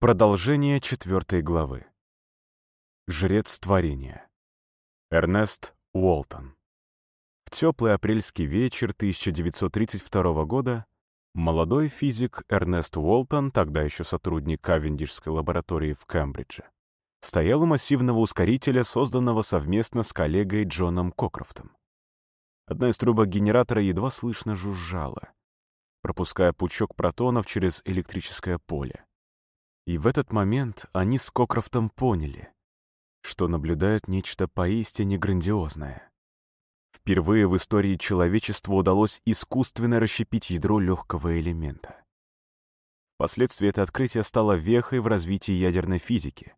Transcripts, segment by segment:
Продолжение четвертой главы. Жрец творения. Эрнест Уолтон. В теплый апрельский вечер 1932 года молодой физик Эрнест Уолтон, тогда еще сотрудник Кавендишской лаборатории в Кембридже, стоял у массивного ускорителя, созданного совместно с коллегой Джоном Кокрофтом. Одна из трубок генератора едва слышно жужжала, пропуская пучок протонов через электрическое поле. И в этот момент они с Кокрофтом поняли, что наблюдают нечто поистине грандиозное. Впервые в истории человечеству удалось искусственно расщепить ядро легкого элемента. Впоследствии это открытие стало вехой в развитии ядерной физики,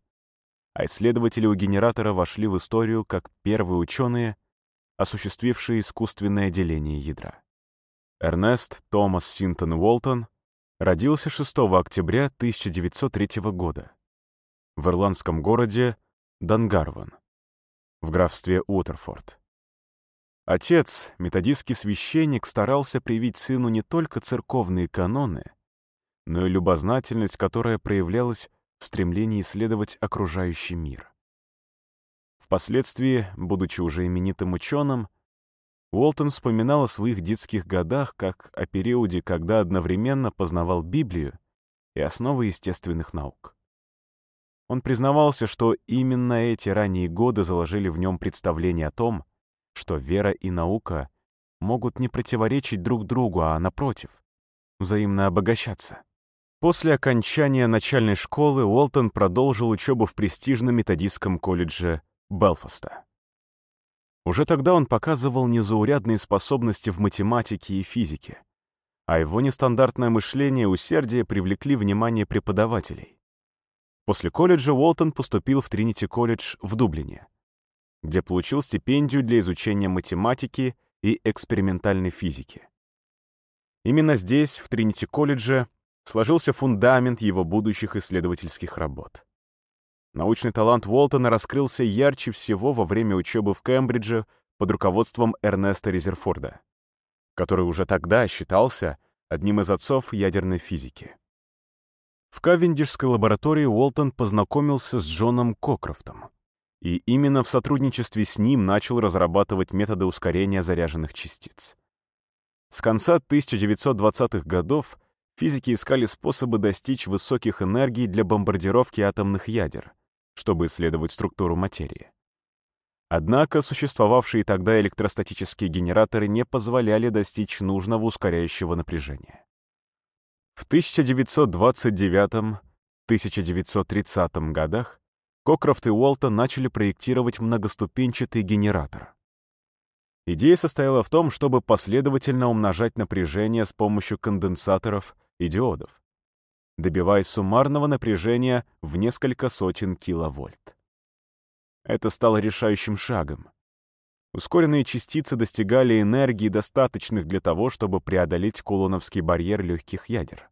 а исследователи у генератора вошли в историю как первые ученые, осуществившие искусственное деление ядра. Эрнест Томас Синтон Уолтон родился 6 октября 1903 года в ирландском городе Дангарван в графстве Уотерфорд. Отец, методистский священник, старался привить сыну не только церковные каноны, но и любознательность, которая проявлялась в стремлении исследовать окружающий мир. Впоследствии, будучи уже именитым ученым, Уолтон вспоминал о своих детских годах как о периоде, когда одновременно познавал Библию и основы естественных наук. Он признавался, что именно эти ранние годы заложили в нем представление о том, что вера и наука могут не противоречить друг другу, а, напротив, взаимно обогащаться. После окончания начальной школы Уолтон продолжил учебу в престижном методистском колледже Белфаста. Уже тогда он показывал незаурядные способности в математике и физике, а его нестандартное мышление и усердие привлекли внимание преподавателей. После колледжа Уолтон поступил в Тринити-колледж в Дублине, где получил стипендию для изучения математики и экспериментальной физики. Именно здесь, в Тринити-колледже, сложился фундамент его будущих исследовательских работ. Научный талант Уолтона раскрылся ярче всего во время учебы в Кембридже под руководством Эрнеста Резерфорда, который уже тогда считался одним из отцов ядерной физики. В Кавендишской лаборатории Уолтон познакомился с Джоном Кокрофтом, и именно в сотрудничестве с ним начал разрабатывать методы ускорения заряженных частиц. С конца 1920-х годов физики искали способы достичь высоких энергий для бомбардировки атомных ядер, чтобы исследовать структуру материи. Однако существовавшие тогда электростатические генераторы не позволяли достичь нужного ускоряющего напряжения. В 1929-1930 годах Кокрофт и Уолтон начали проектировать многоступенчатый генератор. Идея состояла в том, чтобы последовательно умножать напряжение с помощью конденсаторов и диодов добиваясь суммарного напряжения в несколько сотен киловольт. Это стало решающим шагом. Ускоренные частицы достигали энергии, достаточных для того, чтобы преодолеть кулоновский барьер легких ядер.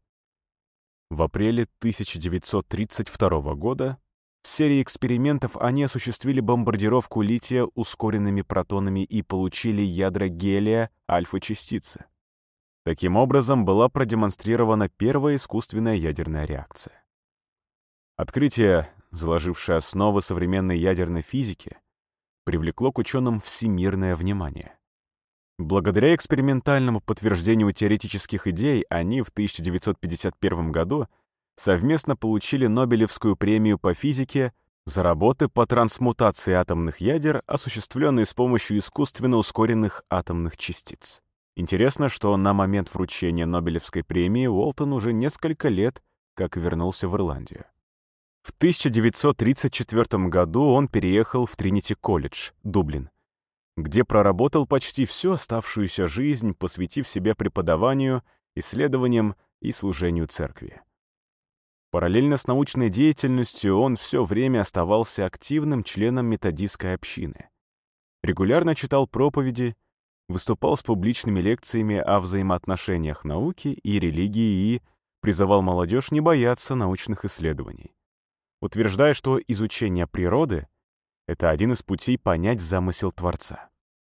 В апреле 1932 года в серии экспериментов они осуществили бомбардировку лития ускоренными протонами и получили ядра гелия альфа-частицы. Таким образом, была продемонстрирована первая искусственная ядерная реакция. Открытие, заложившее основы современной ядерной физики, привлекло к ученым всемирное внимание. Благодаря экспериментальному подтверждению теоретических идей они в 1951 году совместно получили Нобелевскую премию по физике за работы по трансмутации атомных ядер, осуществленные с помощью искусственно ускоренных атомных частиц. Интересно, что на момент вручения Нобелевской премии Уолтон уже несколько лет как вернулся в Ирландию. В 1934 году он переехал в Тринити-колледж, Дублин, где проработал почти всю оставшуюся жизнь, посвятив себя преподаванию, исследованиям и служению церкви. Параллельно с научной деятельностью он все время оставался активным членом методистской общины. Регулярно читал проповеди, выступал с публичными лекциями о взаимоотношениях науки и религии и призывал молодежь не бояться научных исследований, утверждая, что изучение природы — это один из путей понять замысел Творца.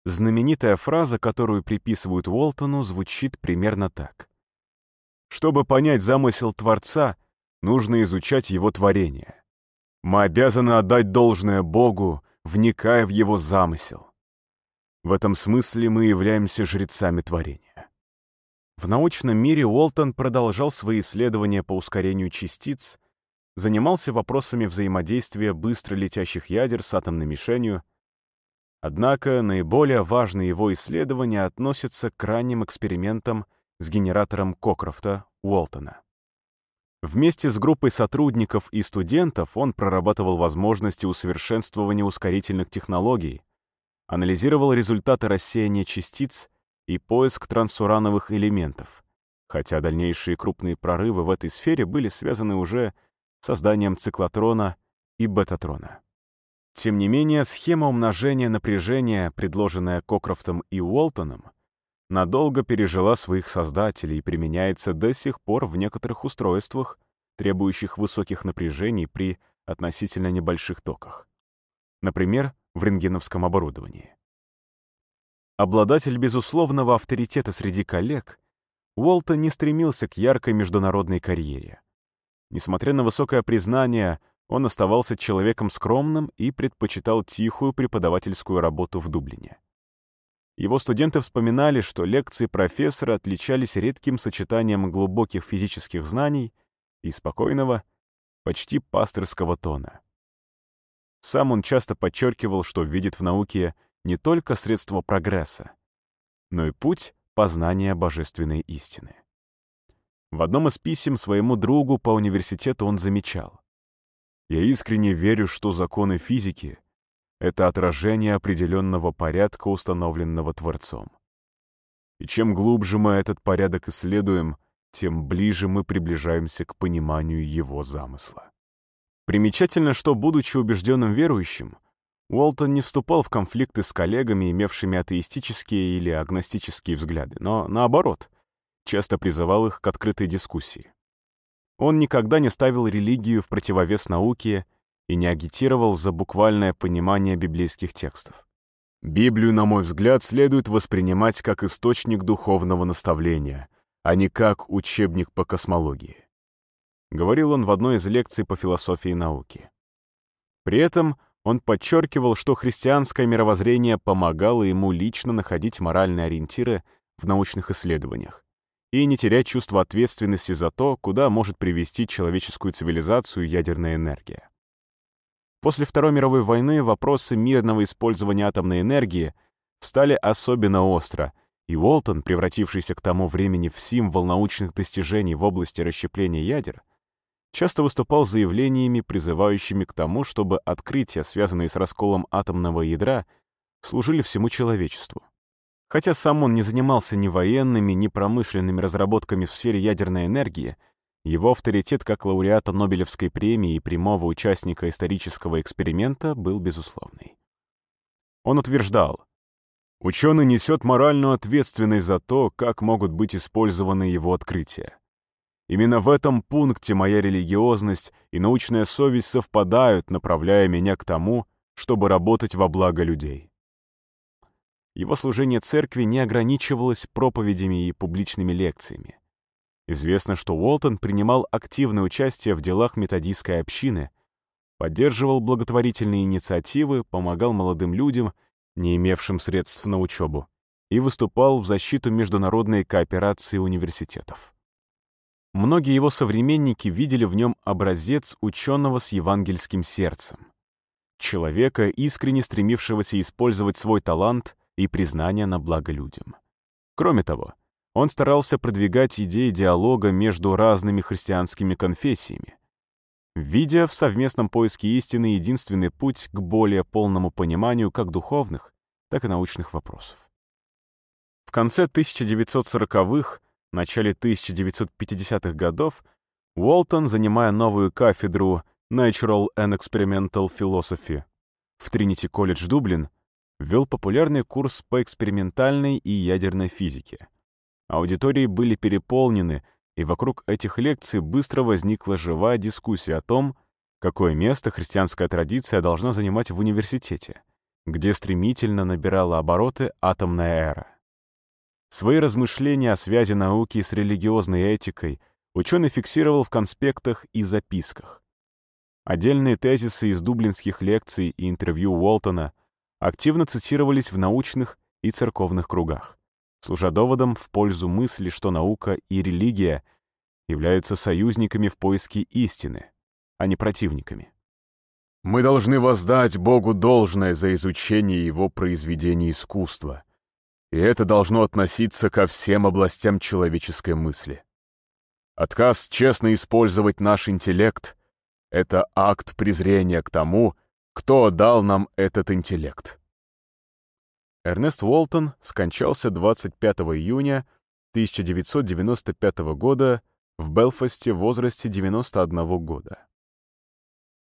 Знаменитая фраза, которую приписывают Уолтону, звучит примерно так. «Чтобы понять замысел Творца, нужно изучать его творение. Мы обязаны отдать должное Богу, вникая в его замысел. В этом смысле мы являемся жрецами творения. В научном мире Уолтон продолжал свои исследования по ускорению частиц, занимался вопросами взаимодействия быстро летящих ядер с атомной мишенью, однако наиболее важные его исследования относятся к ранним экспериментам с генератором Кокрофта Уолтона. Вместе с группой сотрудников и студентов он прорабатывал возможности усовершенствования ускорительных технологий, анализировал результаты рассеяния частиц и поиск трансурановых элементов, хотя дальнейшие крупные прорывы в этой сфере были связаны уже с созданием циклотрона и бетатрона. Тем не менее, схема умножения напряжения, предложенная Кокрофтом и Уолтоном, надолго пережила своих создателей и применяется до сих пор в некоторых устройствах, требующих высоких напряжений при относительно небольших токах. Например, в рентгеновском оборудовании. Обладатель безусловного авторитета среди коллег, Уолтон не стремился к яркой международной карьере. Несмотря на высокое признание, он оставался человеком скромным и предпочитал тихую преподавательскую работу в Дублине. Его студенты вспоминали, что лекции профессора отличались редким сочетанием глубоких физических знаний и спокойного, почти пастырского тона. Сам он часто подчеркивал, что видит в науке не только средство прогресса, но и путь познания божественной истины. В одном из писем своему другу по университету он замечал. «Я искренне верю, что законы физики это отражение определенного порядка, установленного Творцом. И чем глубже мы этот порядок исследуем, тем ближе мы приближаемся к пониманию его замысла. Примечательно, что, будучи убежденным верующим, Уолтон не вступал в конфликты с коллегами, имевшими атеистические или агностические взгляды, но, наоборот, часто призывал их к открытой дискуссии. Он никогда не ставил религию в противовес науке и не агитировал за буквальное понимание библейских текстов. Библию, на мой взгляд, следует воспринимать как источник духовного наставления, а не как учебник по космологии. Говорил он в одной из лекций по философии науки. При этом он подчеркивал, что христианское мировоззрение помогало ему лично находить моральные ориентиры в научных исследованиях и не терять чувство ответственности за то, куда может привести человеческую цивилизацию ядерная энергия. После Второй мировой войны вопросы мирного использования атомной энергии встали особенно остро, и Уолтон, превратившийся к тому времени в символ научных достижений в области расщепления ядер, часто выступал с заявлениями, призывающими к тому, чтобы открытия, связанные с расколом атомного ядра, служили всему человечеству. Хотя сам он не занимался ни военными, ни промышленными разработками в сфере ядерной энергии, его авторитет как лауреата Нобелевской премии и прямого участника исторического эксперимента был безусловный. Он утверждал, «Ученый несет моральную ответственность за то, как могут быть использованы его открытия. Именно в этом пункте моя религиозность и научная совесть совпадают, направляя меня к тому, чтобы работать во благо людей». Его служение церкви не ограничивалось проповедями и публичными лекциями. Известно, что Уолтон принимал активное участие в делах методистской общины, поддерживал благотворительные инициативы, помогал молодым людям, не имевшим средств на учебу, и выступал в защиту международной кооперации университетов. Многие его современники видели в нем образец ученого с евангельским сердцем, человека, искренне стремившегося использовать свой талант и признание на благо людям. Кроме того, он старался продвигать идеи диалога между разными христианскими конфессиями, видя в совместном поиске истины единственный путь к более полному пониманию как духовных, так и научных вопросов. В конце 1940-х, начале 1950-х годов Уолтон, занимая новую кафедру Natural and Experimental Philosophy в Тринити колледж Дублин, ввел популярный курс по экспериментальной и ядерной физике. Аудитории были переполнены, и вокруг этих лекций быстро возникла живая дискуссия о том, какое место христианская традиция должна занимать в университете, где стремительно набирала обороты атомная эра. Свои размышления о связи науки с религиозной этикой ученый фиксировал в конспектах и записках. Отдельные тезисы из дублинских лекций и интервью Уолтона активно цитировались в научных и церковных кругах, служа доводом в пользу мысли, что наука и религия являются союзниками в поиске истины, а не противниками. Мы должны воздать Богу должное за изучение Его произведений искусства, и это должно относиться ко всем областям человеческой мысли. Отказ честно использовать наш интеллект — это акт презрения к тому, кто дал нам этот интеллект. Эрнест Уолтон скончался 25 июня 1995 года в Белфасте в возрасте 91 года.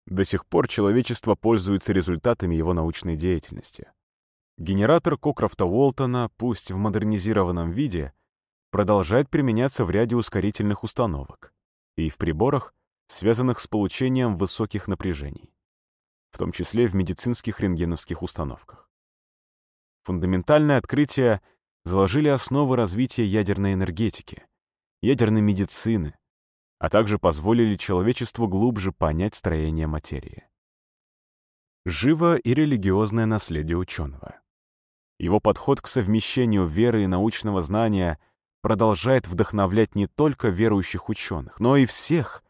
До сих пор человечество пользуется результатами его научной деятельности. Генератор Кокрофта Уолтона, пусть в модернизированном виде, продолжает применяться в ряде ускорительных установок и в приборах, связанных с получением высоких напряжений, в том числе в медицинских рентгеновских установках. Фундаментальные открытия заложили основы развития ядерной энергетики, ядерной медицины, а также позволили человечеству глубже понять строение материи. Живо и религиозное наследие ученого. Его подход к совмещению веры и научного знания продолжает вдохновлять не только верующих ученых, но и всех,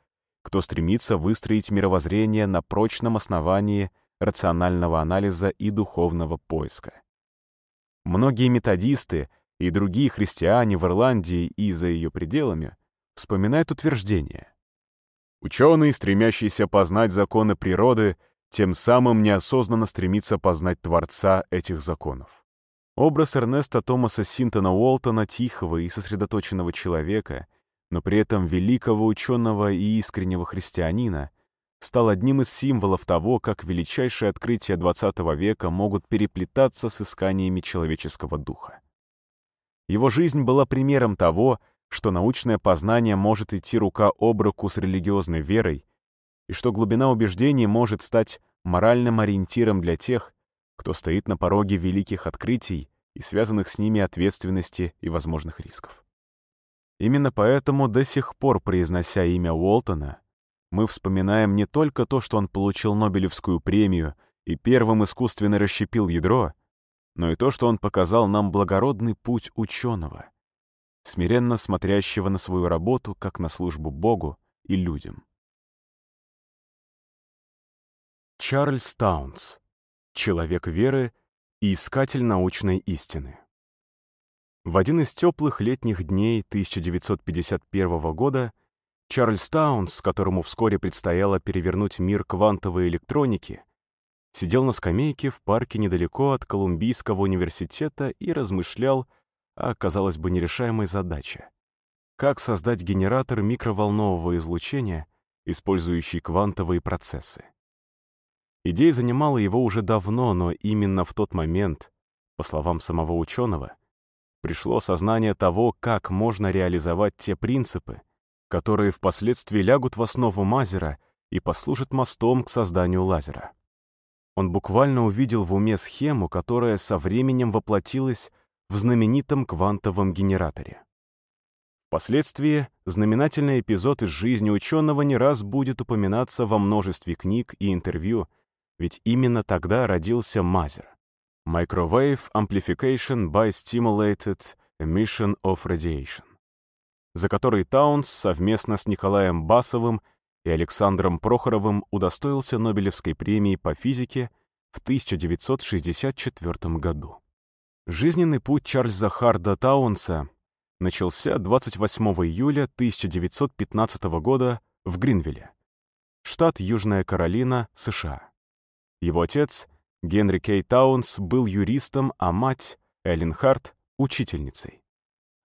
кто стремится выстроить мировоззрение на прочном основании рационального анализа и духовного поиска. Многие методисты и другие христиане в Ирландии и за ее пределами вспоминают утверждение. Ученый, стремящийся познать законы природы, тем самым неосознанно стремится познать Творца этих законов. Образ Эрнеста Томаса Синтона Уолтона, тихого и сосредоточенного человека, но при этом великого ученого и искреннего христианина, стал одним из символов того, как величайшие открытия XX века могут переплетаться с исканиями человеческого духа. Его жизнь была примером того, что научное познание может идти рука об руку с религиозной верой, и что глубина убеждений может стать моральным ориентиром для тех, кто стоит на пороге великих открытий и связанных с ними ответственности и возможных рисков. Именно поэтому до сих пор, произнося имя Уолтона, мы вспоминаем не только то, что он получил Нобелевскую премию и первым искусственно расщепил ядро, но и то, что он показал нам благородный путь ученого, смиренно смотрящего на свою работу как на службу Богу и людям. Чарльз Таунс. Человек веры и искатель научной истины. В один из теплых летних дней 1951 года Чарльз Таунс, которому вскоре предстояло перевернуть мир квантовой электроники, сидел на скамейке в парке недалеко от Колумбийского университета и размышлял о, казалось бы, нерешаемой задаче. Как создать генератор микроволнового излучения, использующий квантовые процессы? Идея занимала его уже давно, но именно в тот момент, по словам самого ученого, пришло сознание того, как можно реализовать те принципы, которые впоследствии лягут в основу мазера и послужат мостом к созданию лазера. Он буквально увидел в уме схему, которая со временем воплотилась в знаменитом квантовом генераторе. Впоследствии знаменательный эпизод из жизни ученого не раз будет упоминаться во множестве книг и интервью, ведь именно тогда родился Мазер — Microwave Amplification by Stimulated Emission of Radiation, за который Таунс совместно с Николаем Басовым и Александром Прохоровым удостоился Нобелевской премии по физике в 1964 году. Жизненный путь Чарльза Харда Таунса начался 28 июля 1915 года в Гринвилле, штат Южная Каролина, США. Его отец, Генри Кей Таунс, был юристом, а мать, Эллен Харт, учительницей.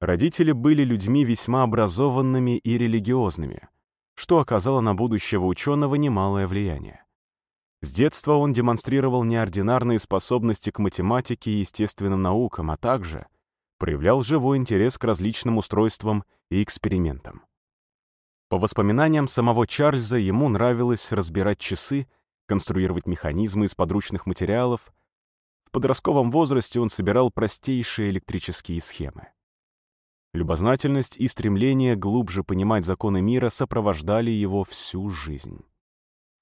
Родители были людьми весьма образованными и религиозными, что оказало на будущего ученого немалое влияние. С детства он демонстрировал неординарные способности к математике и естественным наукам, а также проявлял живой интерес к различным устройствам и экспериментам. По воспоминаниям самого Чарльза, ему нравилось разбирать часы, конструировать механизмы из подручных материалов. В подростковом возрасте он собирал простейшие электрические схемы. Любознательность и стремление глубже понимать законы мира сопровождали его всю жизнь.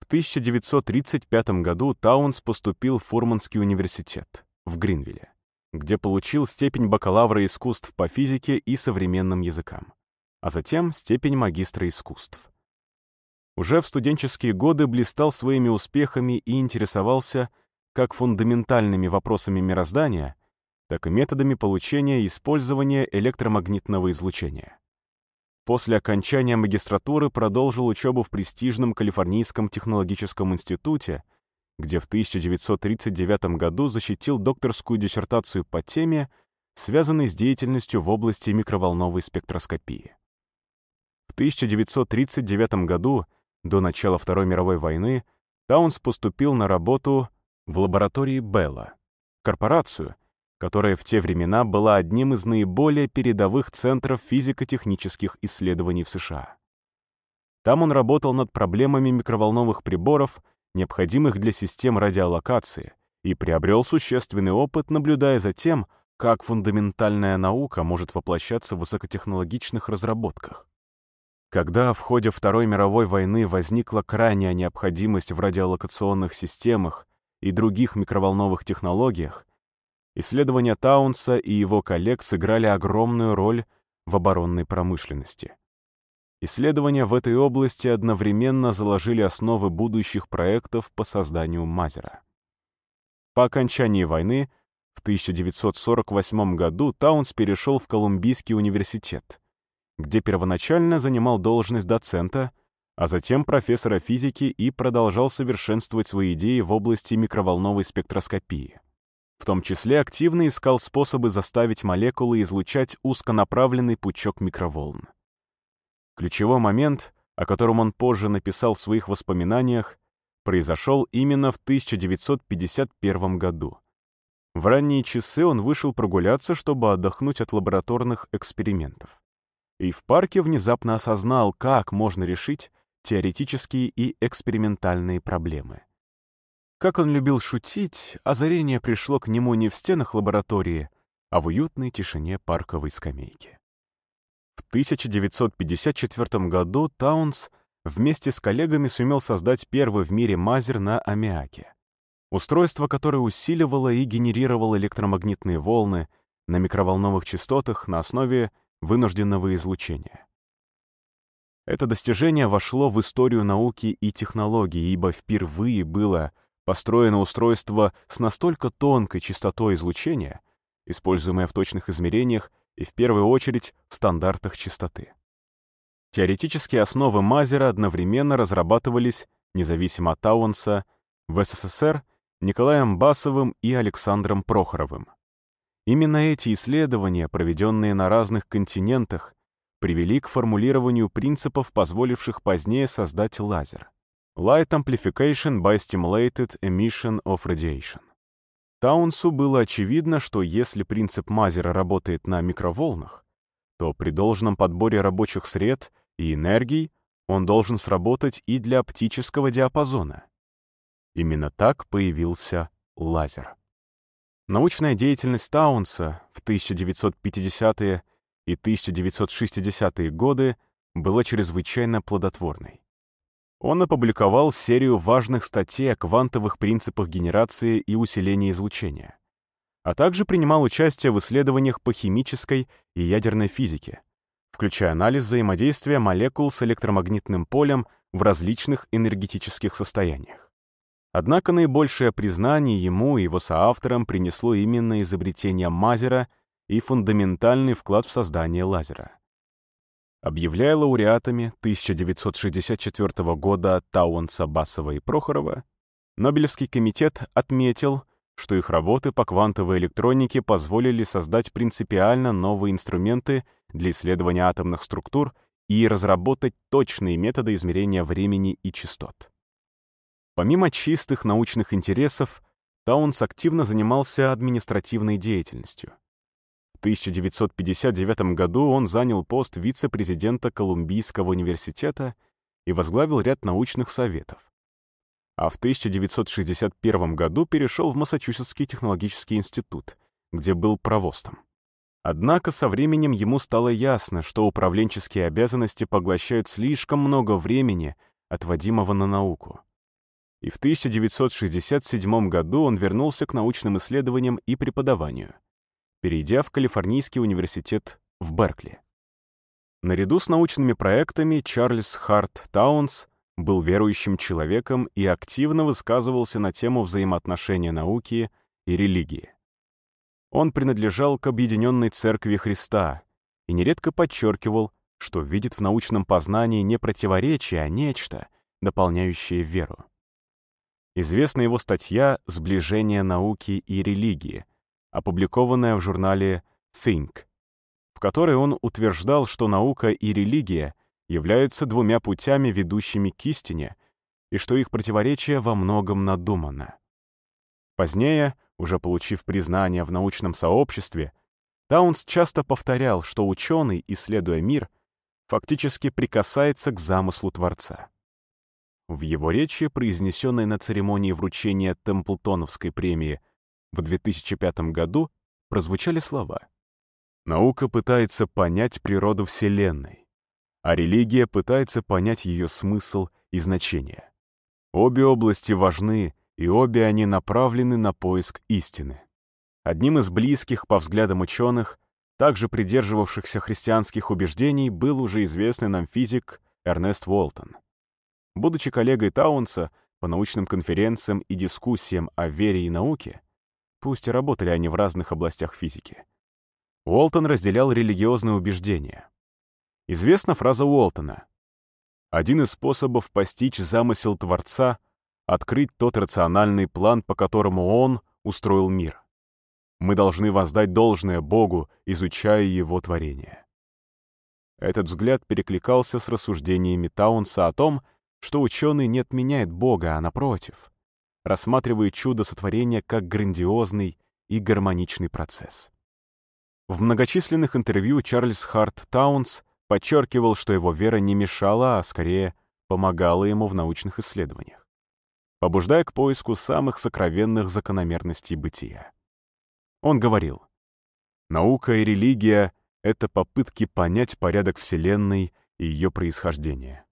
В 1935 году Таунс поступил в Фурманский университет в Гринвилле, где получил степень бакалавра искусств по физике и современным языкам, а затем степень магистра искусств. Уже в студенческие годы блистал своими успехами и интересовался как фундаментальными вопросами мироздания, так и методами получения и использования электромагнитного излучения. После окончания магистратуры продолжил учебу в престижном Калифорнийском технологическом институте, где в 1939 году защитил докторскую диссертацию по теме, связанной с деятельностью в области микроволновой спектроскопии. В 1939 году, до начала Второй мировой войны, Таунс поступил на работу в лаборатории Белла, корпорацию, которая в те времена была одним из наиболее передовых центров физико-технических исследований в США. Там он работал над проблемами микроволновых приборов, необходимых для систем радиолокации, и приобрел существенный опыт, наблюдая за тем, как фундаментальная наука может воплощаться в высокотехнологичных разработках. Когда в ходе Второй мировой войны возникла крайняя необходимость в радиолокационных системах и других микроволновых технологиях, исследования Таунса и его коллег сыграли огромную роль в оборонной промышленности. Исследования в этой области одновременно заложили основы будущих проектов по созданию Мазера. По окончании войны в 1948 году Таунс перешел в Колумбийский университет, где первоначально занимал должность доцента, а затем профессора физики и продолжал совершенствовать свои идеи в области микроволновой спектроскопии. В том числе активно искал способы заставить молекулы излучать узконаправленный пучок микроволн. Ключевой момент, о котором он позже написал в своих воспоминаниях, произошел именно в 1951 году. В ранние часы он вышел прогуляться, чтобы отдохнуть от лабораторных экспериментов. И в парке внезапно осознал, как можно решить теоретические и экспериментальные проблемы. Как он любил шутить, озарение пришло к нему не в стенах лаборатории, а в уютной тишине парковой скамейки. В 1954 году Таунс вместе с коллегами сумел создать первый в мире мазер на аммиаке. Устройство, которое усиливало и генерировало электромагнитные волны на микроволновых частотах на основе вынужденного излучения. Это достижение вошло в историю науки и технологий, ибо впервые было построено устройство с настолько тонкой частотой излучения, используемое в точных измерениях и в первую очередь в стандартах частоты. Теоретические основы Мазера одновременно разрабатывались, независимо от Тауэнса, в СССР Николаем Басовым и Александром Прохоровым. Именно эти исследования, проведенные на разных континентах, привели к формулированию принципов, позволивших позднее создать лазер. Light Amplification by Stimulated Emission of Radiation. Таунсу было очевидно, что если принцип Мазера работает на микроволнах, то при должном подборе рабочих сред и энергий он должен сработать и для оптического диапазона. Именно так появился лазер. Научная деятельность Таунса в 1950-е и 1960-е годы была чрезвычайно плодотворной. Он опубликовал серию важных статей о квантовых принципах генерации и усиления излучения, а также принимал участие в исследованиях по химической и ядерной физике, включая анализ взаимодействия молекул с электромагнитным полем в различных энергетических состояниях. Однако наибольшее признание ему и его соавторам принесло именно изобретение Мазера и фундаментальный вклад в создание лазера. Объявляя лауреатами 1964 года Тауэнса, Басова и Прохорова, Нобелевский комитет отметил, что их работы по квантовой электронике позволили создать принципиально новые инструменты для исследования атомных структур и разработать точные методы измерения времени и частот. Помимо чистых научных интересов, Таунс активно занимался административной деятельностью. В 1959 году он занял пост вице-президента Колумбийского университета и возглавил ряд научных советов. А в 1961 году перешел в Массачусетский технологический институт, где был провостом. Однако со временем ему стало ясно, что управленческие обязанности поглощают слишком много времени, отводимого на науку. И в 1967 году он вернулся к научным исследованиям и преподаванию, перейдя в Калифорнийский университет в Беркли. Наряду с научными проектами Чарльз Харт Таунс был верующим человеком и активно высказывался на тему взаимоотношения науки и религии. Он принадлежал к Объединенной Церкви Христа и нередко подчеркивал, что видит в научном познании не противоречие, а нечто, дополняющее веру. Известна его статья «Сближение науки и религии», опубликованная в журнале Think, в которой он утверждал, что наука и религия являются двумя путями, ведущими к истине, и что их противоречие во многом надумано. Позднее, уже получив признание в научном сообществе, Таунс часто повторял, что ученый, исследуя мир, фактически прикасается к замыслу Творца. В его речи, произнесенной на церемонии вручения Темплтоновской премии в 2005 году, прозвучали слова «Наука пытается понять природу Вселенной, а религия пытается понять ее смысл и значение. Обе области важны, и обе они направлены на поиск истины. Одним из близких по взглядам ученых, также придерживавшихся христианских убеждений, был уже известный нам физик Эрнест Уолтон. Будучи коллегой Таунса по научным конференциям и дискуссиям о вере и науке, пусть и работали они в разных областях физики, Уолтон разделял религиозные убеждения. Известна фраза Уолтона «Один из способов постичь замысел Творца — открыть тот рациональный план, по которому Он устроил мир. Мы должны воздать должное Богу, изучая Его творение». Этот взгляд перекликался с рассуждениями Таунса о том, что ученый не отменяет Бога, а напротив, рассматривает чудо сотворения как грандиозный и гармоничный процесс. В многочисленных интервью Чарльз Харт Таунс подчеркивал, что его вера не мешала, а скорее помогала ему в научных исследованиях, побуждая к поиску самых сокровенных закономерностей бытия. Он говорил, «Наука и религия — это попытки понять порядок Вселенной и ее происхождение.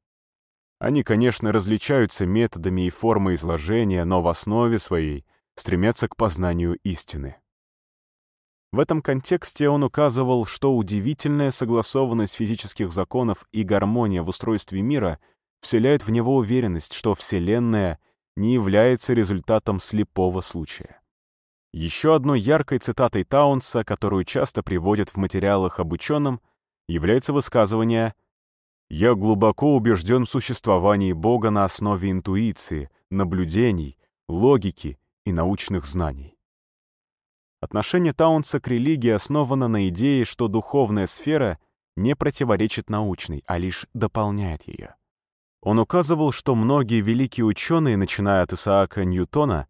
Они, конечно, различаются методами и формой изложения, но в основе своей стремятся к познанию истины. В этом контексте он указывал, что удивительная согласованность физических законов и гармония в устройстве мира вселяет в него уверенность, что Вселенная не является результатом слепого случая. Еще одной яркой цитатой Таунса, которую часто приводят в материалах об ученом, является высказывание я глубоко убежден в существовании Бога на основе интуиции, наблюдений, логики и научных знаний. Отношение Таунса к религии основано на идее, что духовная сфера не противоречит научной, а лишь дополняет ее. Он указывал, что многие великие ученые, начиная от Исаака Ньютона,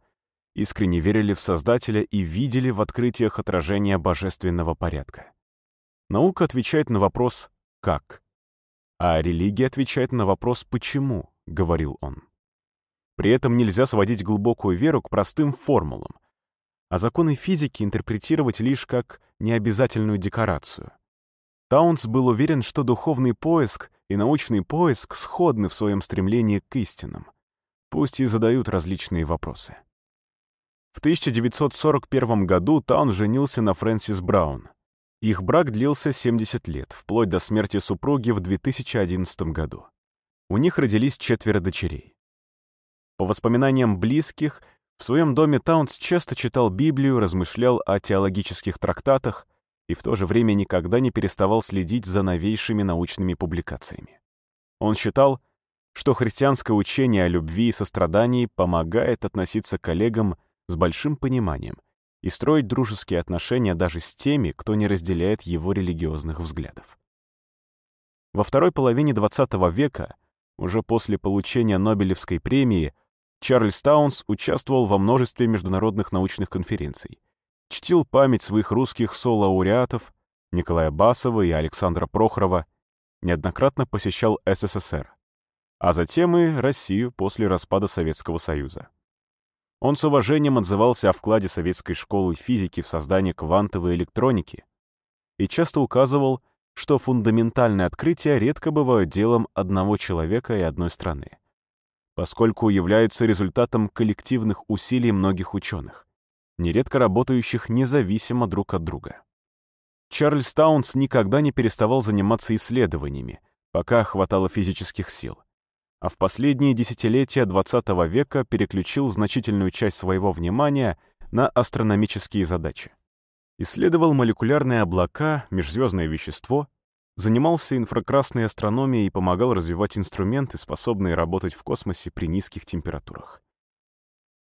искренне верили в Создателя и видели в открытиях отражение божественного порядка. Наука отвечает на вопрос «как?», а религия отвечает на вопрос «почему?», — говорил он. При этом нельзя сводить глубокую веру к простым формулам, а законы физики интерпретировать лишь как необязательную декорацию. Таунс был уверен, что духовный поиск и научный поиск сходны в своем стремлении к истинам, пусть и задают различные вопросы. В 1941 году Таунс женился на Фрэнсис Браун, их брак длился 70 лет, вплоть до смерти супруги в 2011 году. У них родились четверо дочерей. По воспоминаниям близких, в своем доме Таунс часто читал Библию, размышлял о теологических трактатах и в то же время никогда не переставал следить за новейшими научными публикациями. Он считал, что христианское учение о любви и сострадании помогает относиться коллегам с большим пониманием и строить дружеские отношения даже с теми, кто не разделяет его религиозных взглядов. Во второй половине XX века, уже после получения Нобелевской премии, Чарльз Таунс участвовал во множестве международных научных конференций, чтил память своих русских солауреатов Николая Басова и Александра Прохорова, неоднократно посещал СССР, а затем и Россию после распада Советского Союза. Он с уважением отзывался о вкладе советской школы физики в создание квантовой электроники, и часто указывал, что фундаментальные открытия редко бывают делом одного человека и одной страны, поскольку являются результатом коллективных усилий многих ученых, нередко работающих независимо друг от друга. Чарльз Таунс никогда не переставал заниматься исследованиями, пока хватало физических сил, а в последние десятилетия XX века переключил значительную часть своего внимания на астрономические задачи. Исследовал молекулярные облака, межзвездное вещество, занимался инфракрасной астрономией и помогал развивать инструменты, способные работать в космосе при низких температурах.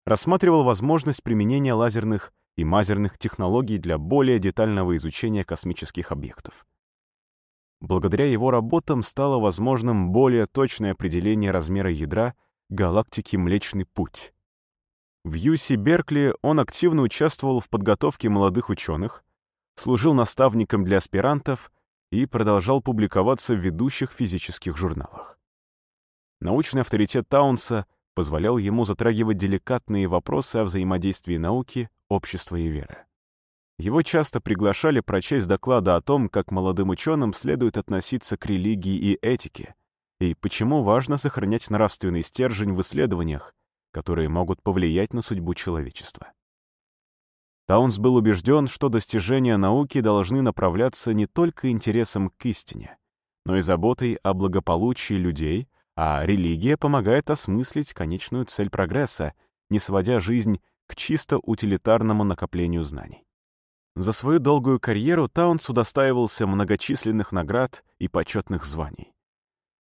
Рассматривал возможность применения лазерных и мазерных технологий для более детального изучения космических объектов. Благодаря его работам стало возможным более точное определение размера ядра галактики Млечный Путь. В Юси Беркли он активно участвовал в подготовке молодых ученых, служил наставником для аспирантов и продолжал публиковаться в ведущих физических журналах. Научный авторитет Таунса позволял ему затрагивать деликатные вопросы о взаимодействии науки, общества и веры. Его часто приглашали прочесть доклады о том, как молодым ученым следует относиться к религии и этике, и почему важно сохранять нравственный стержень в исследованиях, которые могут повлиять на судьбу человечества. Таунс был убежден, что достижения науки должны направляться не только интересом к истине, но и заботой о благополучии людей, а религия помогает осмыслить конечную цель прогресса, не сводя жизнь к чисто утилитарному накоплению знаний. За свою долгую карьеру Таунс удостаивался многочисленных наград и почетных званий.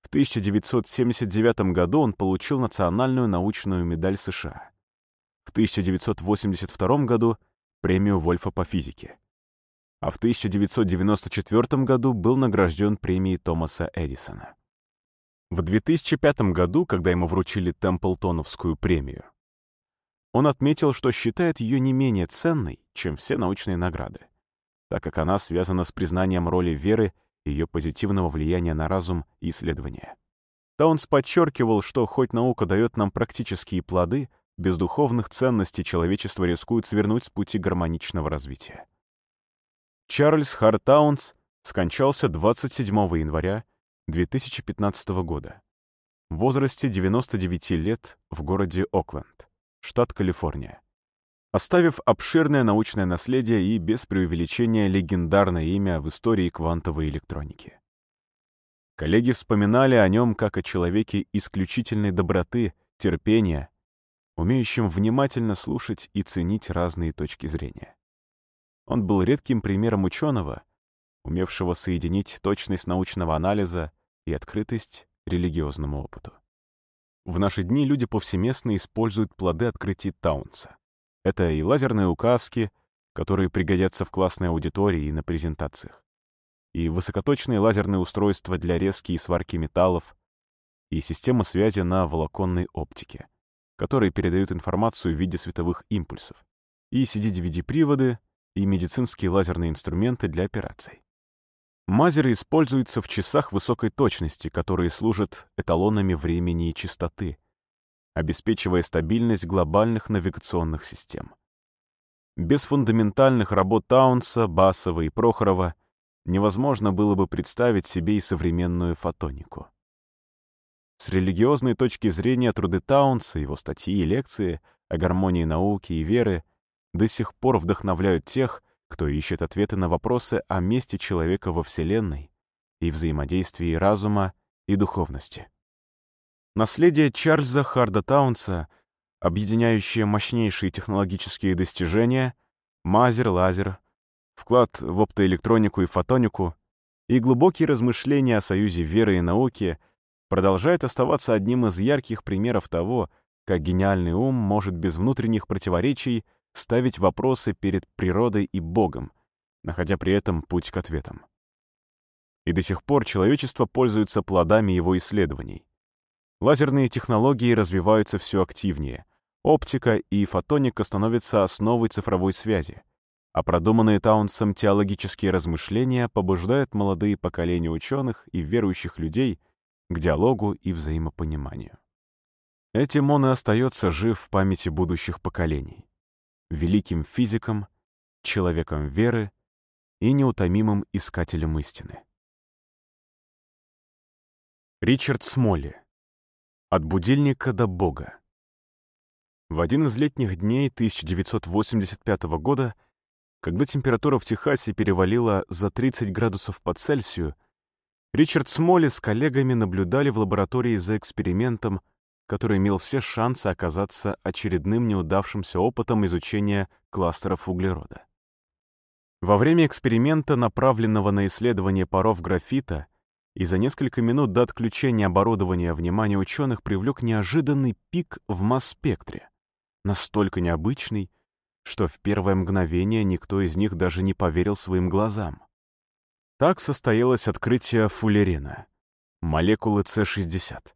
В 1979 году он получил национальную научную медаль США. В 1982 году — премию Вольфа по физике. А в 1994 году был награжден премией Томаса Эдисона. В 2005 году, когда ему вручили Темплтоновскую премию, он отметил, что считает ее не менее ценной, чем все научные награды, так как она связана с признанием роли веры и ее позитивного влияния на разум и исследования. Таунс подчеркивал, что хоть наука дает нам практические плоды, без духовных ценностей человечество рискует свернуть с пути гармоничного развития. Чарльз Хартаунс скончался 27 января 2015 года в возрасте 99 лет в городе Окленд штат Калифорния. Оставив обширное научное наследие и, без преувеличения, легендарное имя в истории квантовой электроники. Коллеги вспоминали о нем как о человеке исключительной доброты, терпения, умеющем внимательно слушать и ценить разные точки зрения. Он был редким примером ученого, умевшего соединить точность научного анализа и открытость религиозному опыту. В наши дни люди повсеместно используют плоды открытий Таунса. Это и лазерные указки, которые пригодятся в классной аудитории и на презентациях, и высокоточные лазерные устройства для резки и сварки металлов, и система связи на волоконной оптике, которые передают информацию в виде световых импульсов, и CD-DVD-приводы, и медицинские лазерные инструменты для операций. Мазеры используются в часах высокой точности, которые служат эталонами времени и частоты, обеспечивая стабильность глобальных навигационных систем. Без фундаментальных работ Таунса, Басова и Прохорова невозможно было бы представить себе и современную фотонику. С религиозной точки зрения труды Таунса, его статьи и лекции о гармонии науки и веры до сих пор вдохновляют тех, кто ищет ответы на вопросы о месте человека во Вселенной и взаимодействии разума и духовности. Наследие Чарльза Харда Таунса, объединяющее мощнейшие технологические достижения, мазер, лазер, вклад в оптоэлектронику и фотонику и глубокие размышления о союзе веры и науки продолжает оставаться одним из ярких примеров того, как гениальный ум может без внутренних противоречий ставить вопросы перед природой и Богом, находя при этом путь к ответам. И до сих пор человечество пользуется плодами его исследований. Лазерные технологии развиваются все активнее, оптика и фотоника становятся основой цифровой связи, а продуманные Таунсом теологические размышления побуждают молодые поколения ученых и верующих людей к диалогу и взаимопониманию. Этим он и остается жив в памяти будущих поколений великим физиком, человеком веры и неутомимым искателем истины. Ричард Смолли. От будильника до Бога. В один из летних дней 1985 года, когда температура в Техасе перевалила за 30 градусов по Цельсию, Ричард Смолли с коллегами наблюдали в лаборатории за экспериментом, который имел все шансы оказаться очередным неудавшимся опытом изучения кластеров углерода. Во время эксперимента, направленного на исследование паров графита, и за несколько минут до отключения оборудования внимание ученых привлек неожиданный пик в масс-спектре, настолько необычный, что в первое мгновение никто из них даже не поверил своим глазам. Так состоялось открытие фуллерена, молекулы С60,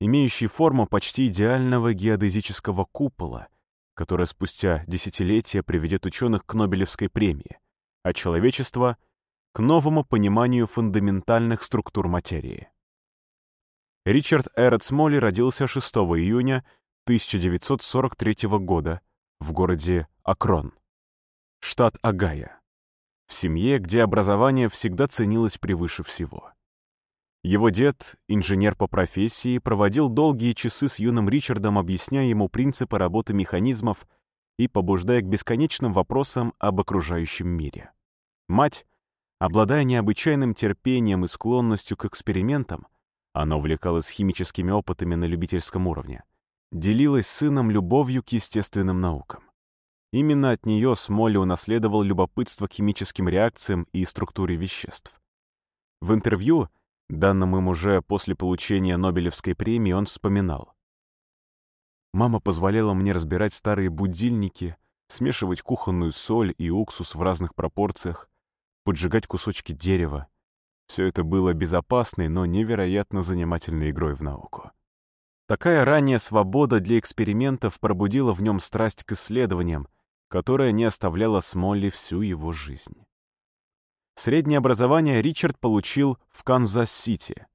имеющей форму почти идеального геодезического купола, которая спустя десятилетия приведет ученых к Нобелевской премии, а человечество — к новому пониманию фундаментальных структур материи. Ричард Эрот Смолли родился 6 июня 1943 года в городе Акрон, штат Агая, в семье, где образование всегда ценилось превыше всего. Его дед, инженер по профессии, проводил долгие часы с юным Ричардом, объясняя ему принципы работы механизмов и побуждая к бесконечным вопросам об окружающем мире. Мать, Обладая необычайным терпением и склонностью к экспериментам, она увлекалась химическими опытами на любительском уровне, делилась сыном любовью к естественным наукам. Именно от нее Смолли унаследовал любопытство к химическим реакциям и структуре веществ. В интервью, данном им уже после получения Нобелевской премии, он вспоминал. «Мама позволяла мне разбирать старые будильники, смешивать кухонную соль и уксус в разных пропорциях, поджигать кусочки дерева. Все это было безопасной, но невероятно занимательной игрой в науку. Такая ранняя свобода для экспериментов пробудила в нем страсть к исследованиям, которая не оставляла Смолли всю его жизнь. Среднее образование Ричард получил в Канзас-Сити,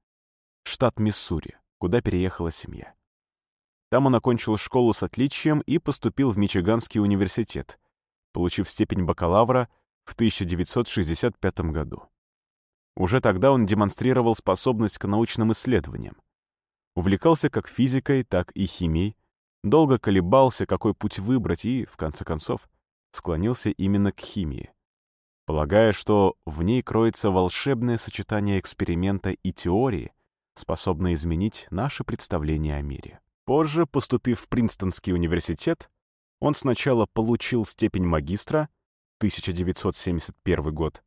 штат Миссури, куда переехала семья. Там он окончил школу с отличием и поступил в Мичиганский университет, получив степень бакалавра в 1965 году. Уже тогда он демонстрировал способность к научным исследованиям. Увлекался как физикой, так и химией, долго колебался, какой путь выбрать, и, в конце концов, склонился именно к химии, полагая, что в ней кроется волшебное сочетание эксперимента и теории, способное изменить наше представление о мире. Позже, поступив в Принстонский университет, он сначала получил степень магистра, 1971 год,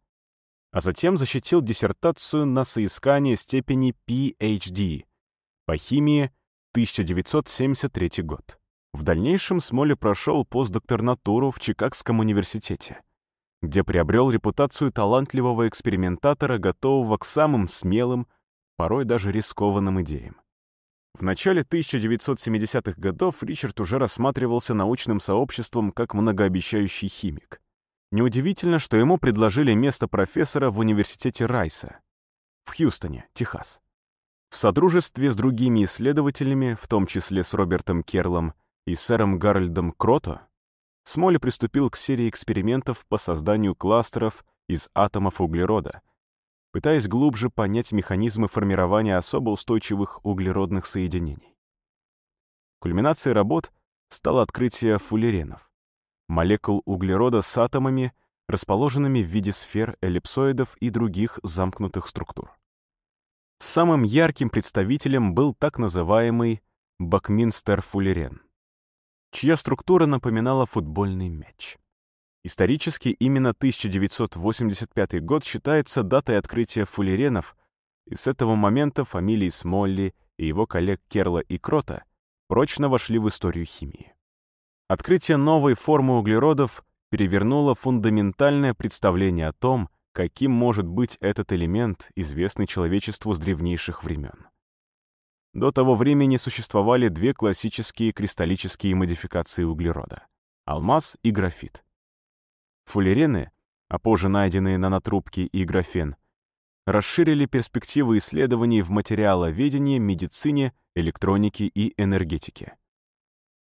а затем защитил диссертацию на соискание степени PhD по химии 1973 год. В дальнейшем Смолли прошел постдокторнатуру в Чикагском университете, где приобрел репутацию талантливого экспериментатора, готового к самым смелым, порой даже рискованным идеям. В начале 1970-х годов Ричард уже рассматривался научным сообществом как многообещающий химик. Неудивительно, что ему предложили место профессора в университете Райса в Хьюстоне, Техас. В содружестве с другими исследователями, в том числе с Робертом Керлом и сэром Гарольдом Крото, Смолли приступил к серии экспериментов по созданию кластеров из атомов углерода, пытаясь глубже понять механизмы формирования особо устойчивых углеродных соединений. Кульминацией работ стало открытие фуллеренов молекул углерода с атомами, расположенными в виде сфер, эллипсоидов и других замкнутых структур. Самым ярким представителем был так называемый Бакминстер-фуллерен, чья структура напоминала футбольный мяч. Исторически именно 1985 год считается датой открытия фуллеренов, и с этого момента фамилии Смолли и его коллег Керла и Крота прочно вошли в историю химии. Открытие новой формы углеродов перевернуло фундаментальное представление о том, каким может быть этот элемент, известный человечеству с древнейших времен. До того времени существовали две классические кристаллические модификации углерода — алмаз и графит. Фуллерены, а позже найденные нанотрубки и графен, расширили перспективы исследований в материаловедении, медицине, электронике и энергетике.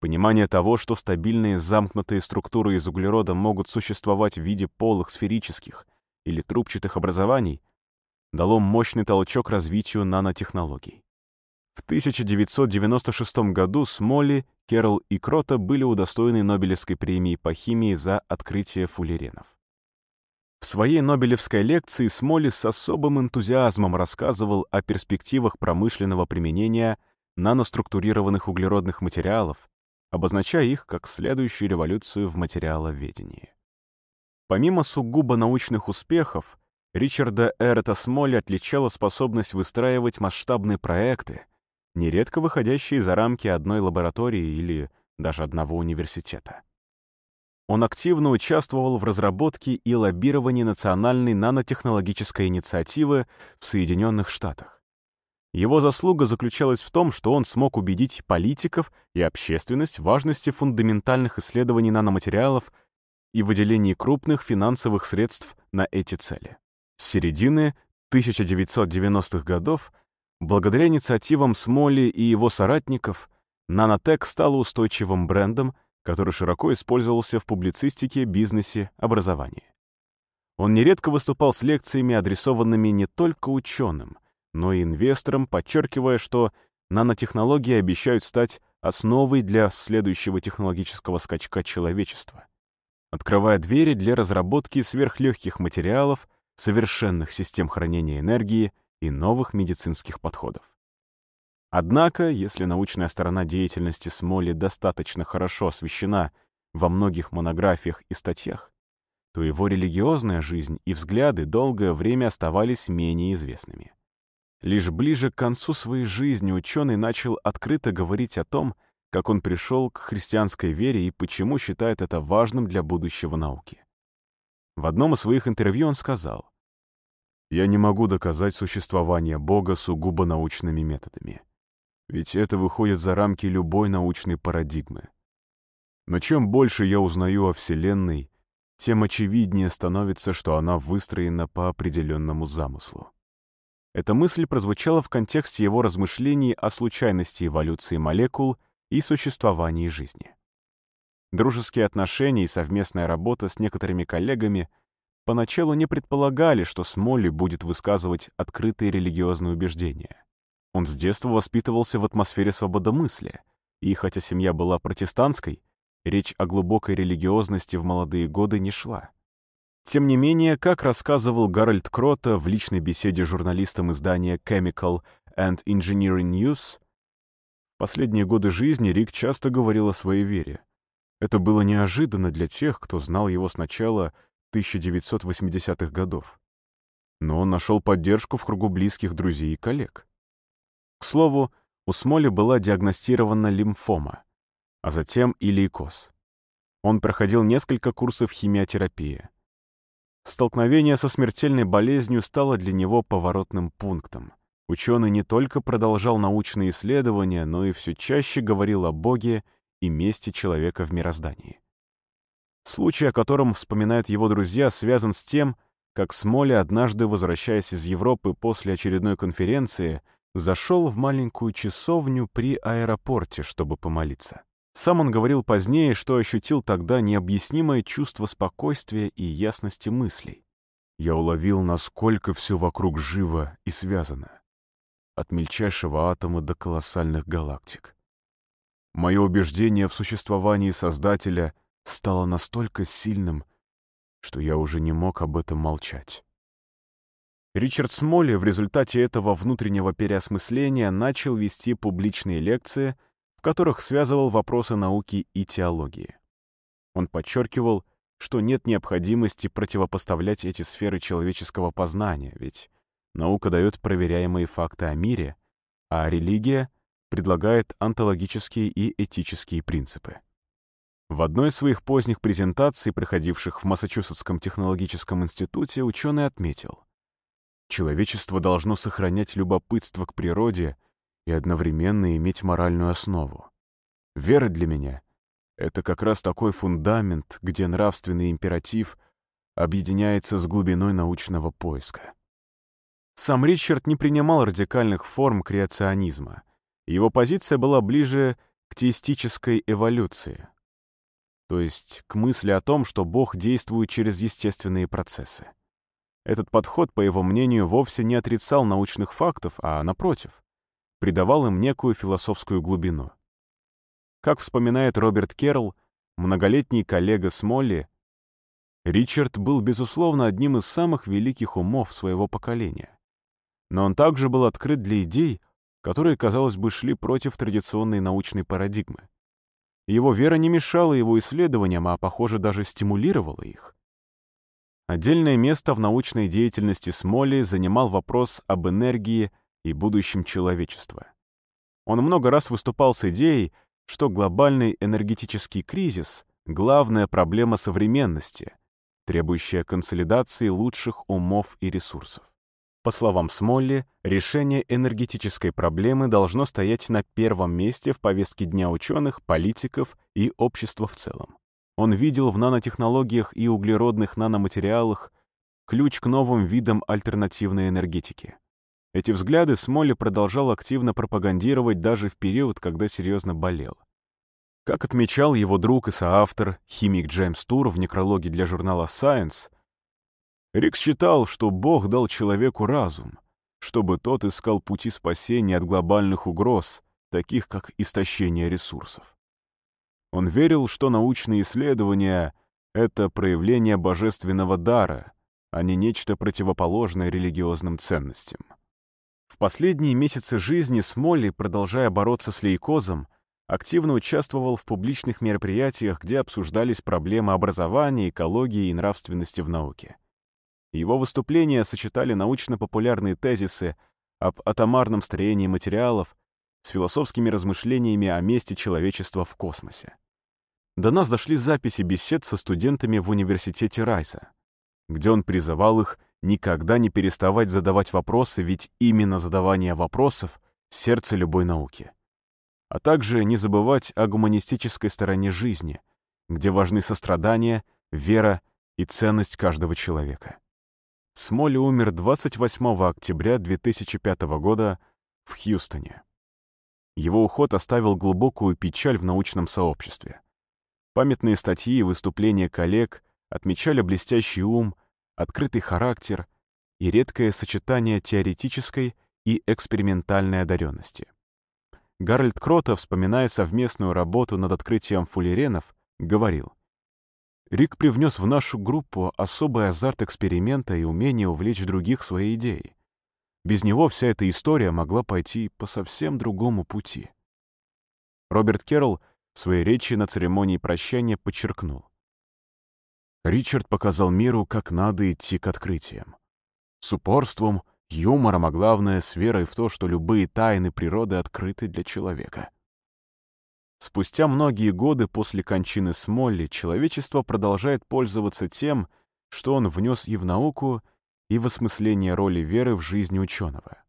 Понимание того, что стабильные замкнутые структуры из углерода могут существовать в виде полых сферических или трубчатых образований, дало мощный толчок развитию нанотехнологий. В 1996 году Смолли, Керрол и Крота были удостоены Нобелевской премии по химии за открытие фуллеренов. В своей Нобелевской лекции Смолли с особым энтузиазмом рассказывал о перспективах промышленного применения наноструктурированных углеродных материалов, обозначая их как следующую революцию в материаловедении. Помимо сугубо научных успехов, Ричарда Эрета Смолли отличала способность выстраивать масштабные проекты, нередко выходящие за рамки одной лаборатории или даже одного университета. Он активно участвовал в разработке и лоббировании национальной нанотехнологической инициативы в Соединенных Штатах. Его заслуга заключалась в том, что он смог убедить политиков и общественность в важности фундаментальных исследований наноматериалов и выделении крупных финансовых средств на эти цели. С середины 1990-х годов, благодаря инициативам Смолли и его соратников, Нанотек стала устойчивым брендом, который широко использовался в публицистике, бизнесе, образовании. Он нередко выступал с лекциями, адресованными не только ученым, но и инвесторам, подчеркивая, что нанотехнологии обещают стать основой для следующего технологического скачка человечества, открывая двери для разработки сверхлегких материалов, совершенных систем хранения энергии и новых медицинских подходов. Однако, если научная сторона деятельности Смоли достаточно хорошо освещена во многих монографиях и статьях, то его религиозная жизнь и взгляды долгое время оставались менее известными. Лишь ближе к концу своей жизни ученый начал открыто говорить о том, как он пришел к христианской вере и почему считает это важным для будущего науки. В одном из своих интервью он сказал, «Я не могу доказать существование Бога сугубо научными методами ведь это выходит за рамки любой научной парадигмы. Но чем больше я узнаю о Вселенной, тем очевиднее становится, что она выстроена по определенному замыслу. Эта мысль прозвучала в контексте его размышлений о случайности эволюции молекул и существовании жизни. Дружеские отношения и совместная работа с некоторыми коллегами поначалу не предполагали, что Смолли будет высказывать открытые религиозные убеждения. Он с детства воспитывался в атмосфере свободомыслия, и хотя семья была протестантской, речь о глубокой религиозности в молодые годы не шла. Тем не менее, как рассказывал Гарольд Крота в личной беседе с журналистом издания Chemical and Engineering News, последние годы жизни Рик часто говорил о своей вере. Это было неожиданно для тех, кто знал его с начала 1980-х годов. Но он нашел поддержку в кругу близких друзей и коллег. К слову, у Смоли была диагностирована лимфома, а затем и лейкоз. Он проходил несколько курсов химиотерапии. Столкновение со смертельной болезнью стало для него поворотным пунктом. Ученый не только продолжал научные исследования, но и все чаще говорил о Боге и месте человека в мироздании. Случай, о котором вспоминают его друзья, связан с тем, как Смоли, однажды возвращаясь из Европы после очередной конференции, зашел в маленькую часовню при аэропорте, чтобы помолиться. Сам он говорил позднее, что ощутил тогда необъяснимое чувство спокойствия и ясности мыслей. Я уловил, насколько все вокруг живо и связано. От мельчайшего атома до колоссальных галактик. Мое убеждение в существовании Создателя стало настолько сильным, что я уже не мог об этом молчать. Ричард Смолли в результате этого внутреннего переосмысления начал вести публичные лекции, в которых связывал вопросы науки и теологии. Он подчеркивал, что нет необходимости противопоставлять эти сферы человеческого познания, ведь наука дает проверяемые факты о мире, а религия предлагает онтологические и этические принципы. В одной из своих поздних презентаций, проходивших в Массачусетском технологическом институте, ученый отметил — Человечество должно сохранять любопытство к природе и одновременно иметь моральную основу. Вера для меня — это как раз такой фундамент, где нравственный императив объединяется с глубиной научного поиска. Сам Ричард не принимал радикальных форм креационизма. Его позиция была ближе к теистической эволюции, то есть к мысли о том, что Бог действует через естественные процессы. Этот подход, по его мнению, вовсе не отрицал научных фактов, а, напротив, придавал им некую философскую глубину. Как вспоминает Роберт Керролл, многолетний коллега Смолли, Ричард был, безусловно, одним из самых великих умов своего поколения. Но он также был открыт для идей, которые, казалось бы, шли против традиционной научной парадигмы. Его вера не мешала его исследованиям, а, похоже, даже стимулировала их. Отдельное место в научной деятельности Смолли занимал вопрос об энергии и будущем человечества. Он много раз выступал с идеей, что глобальный энергетический кризис — главная проблема современности, требующая консолидации лучших умов и ресурсов. По словам Смолли, решение энергетической проблемы должно стоять на первом месте в повестке дня ученых, политиков и общества в целом. Он видел в нанотехнологиях и углеродных наноматериалах ключ к новым видам альтернативной энергетики. Эти взгляды Смолли продолжал активно пропагандировать даже в период, когда серьезно болел. Как отмечал его друг и соавтор, химик Джеймс Тур в некрологе для журнала Science, Рик считал, что Бог дал человеку разум, чтобы тот искал пути спасения от глобальных угроз, таких как истощение ресурсов. Он верил, что научные исследования — это проявление божественного дара, а не нечто противоположное религиозным ценностям. Последние месяцы жизни Смолли, продолжая бороться с лейкозом, активно участвовал в публичных мероприятиях, где обсуждались проблемы образования, экологии и нравственности в науке. Его выступления сочетали научно-популярные тезисы об атомарном строении материалов с философскими размышлениями о месте человечества в космосе. До нас дошли записи бесед со студентами в университете Райса, где он призывал их никогда не переставать задавать вопросы, ведь именно задавание вопросов — сердце любой науки. А также не забывать о гуманистической стороне жизни, где важны сострадание, вера и ценность каждого человека. Смолли умер 28 октября 2005 года в Хьюстоне. Его уход оставил глубокую печаль в научном сообществе. Памятные статьи и выступления коллег отмечали блестящий ум, открытый характер и редкое сочетание теоретической и экспериментальной одаренности. Гарольд Крота, вспоминая совместную работу над открытием фуллеренов, говорил, «Рик привнес в нашу группу особый азарт эксперимента и умение увлечь других своей идеей. Без него вся эта история могла пойти по совсем другому пути». Роберт Керролл в своей речи на церемонии прощания подчеркнул. Ричард показал миру, как надо идти к открытиям. С упорством, юмором, а главное, с верой в то, что любые тайны природы открыты для человека. Спустя многие годы после кончины Смолли человечество продолжает пользоваться тем, что он внес и в науку, и в осмысление роли веры в жизни ученого.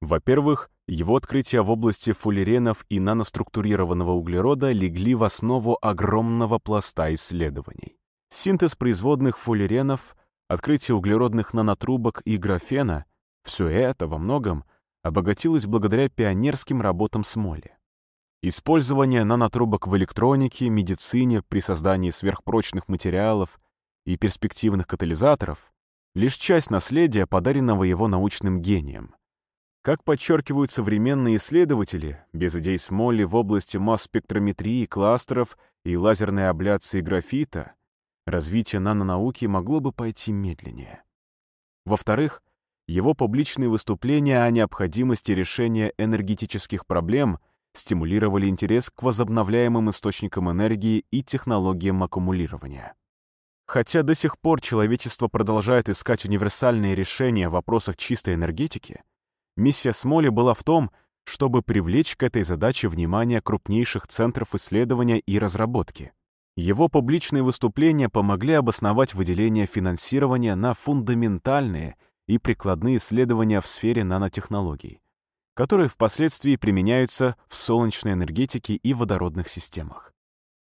Во-первых, его открытия в области фуллеренов и наноструктурированного углерода легли в основу огромного пласта исследований. Синтез производных фуллеренов, открытие углеродных нанотрубок и графена — все это во многом обогатилось благодаря пионерским работам Смоли. Использование нанотрубок в электронике, медицине при создании сверхпрочных материалов и перспективных катализаторов — лишь часть наследия, подаренного его научным гением. Как подчеркивают современные исследователи, без идей Смолли в области масс-спектрометрии, кластеров и лазерной абляции графита развитие нанонауки могло бы пойти медленнее. Во-вторых, его публичные выступления о необходимости решения энергетических проблем стимулировали интерес к возобновляемым источникам энергии и технологиям аккумулирования. Хотя до сих пор человечество продолжает искать универсальные решения в вопросах чистой энергетики, миссия Смоли была в том, чтобы привлечь к этой задаче внимание крупнейших центров исследования и разработки. Его публичные выступления помогли обосновать выделение финансирования на фундаментальные и прикладные исследования в сфере нанотехнологий, которые впоследствии применяются в солнечной энергетике и водородных системах.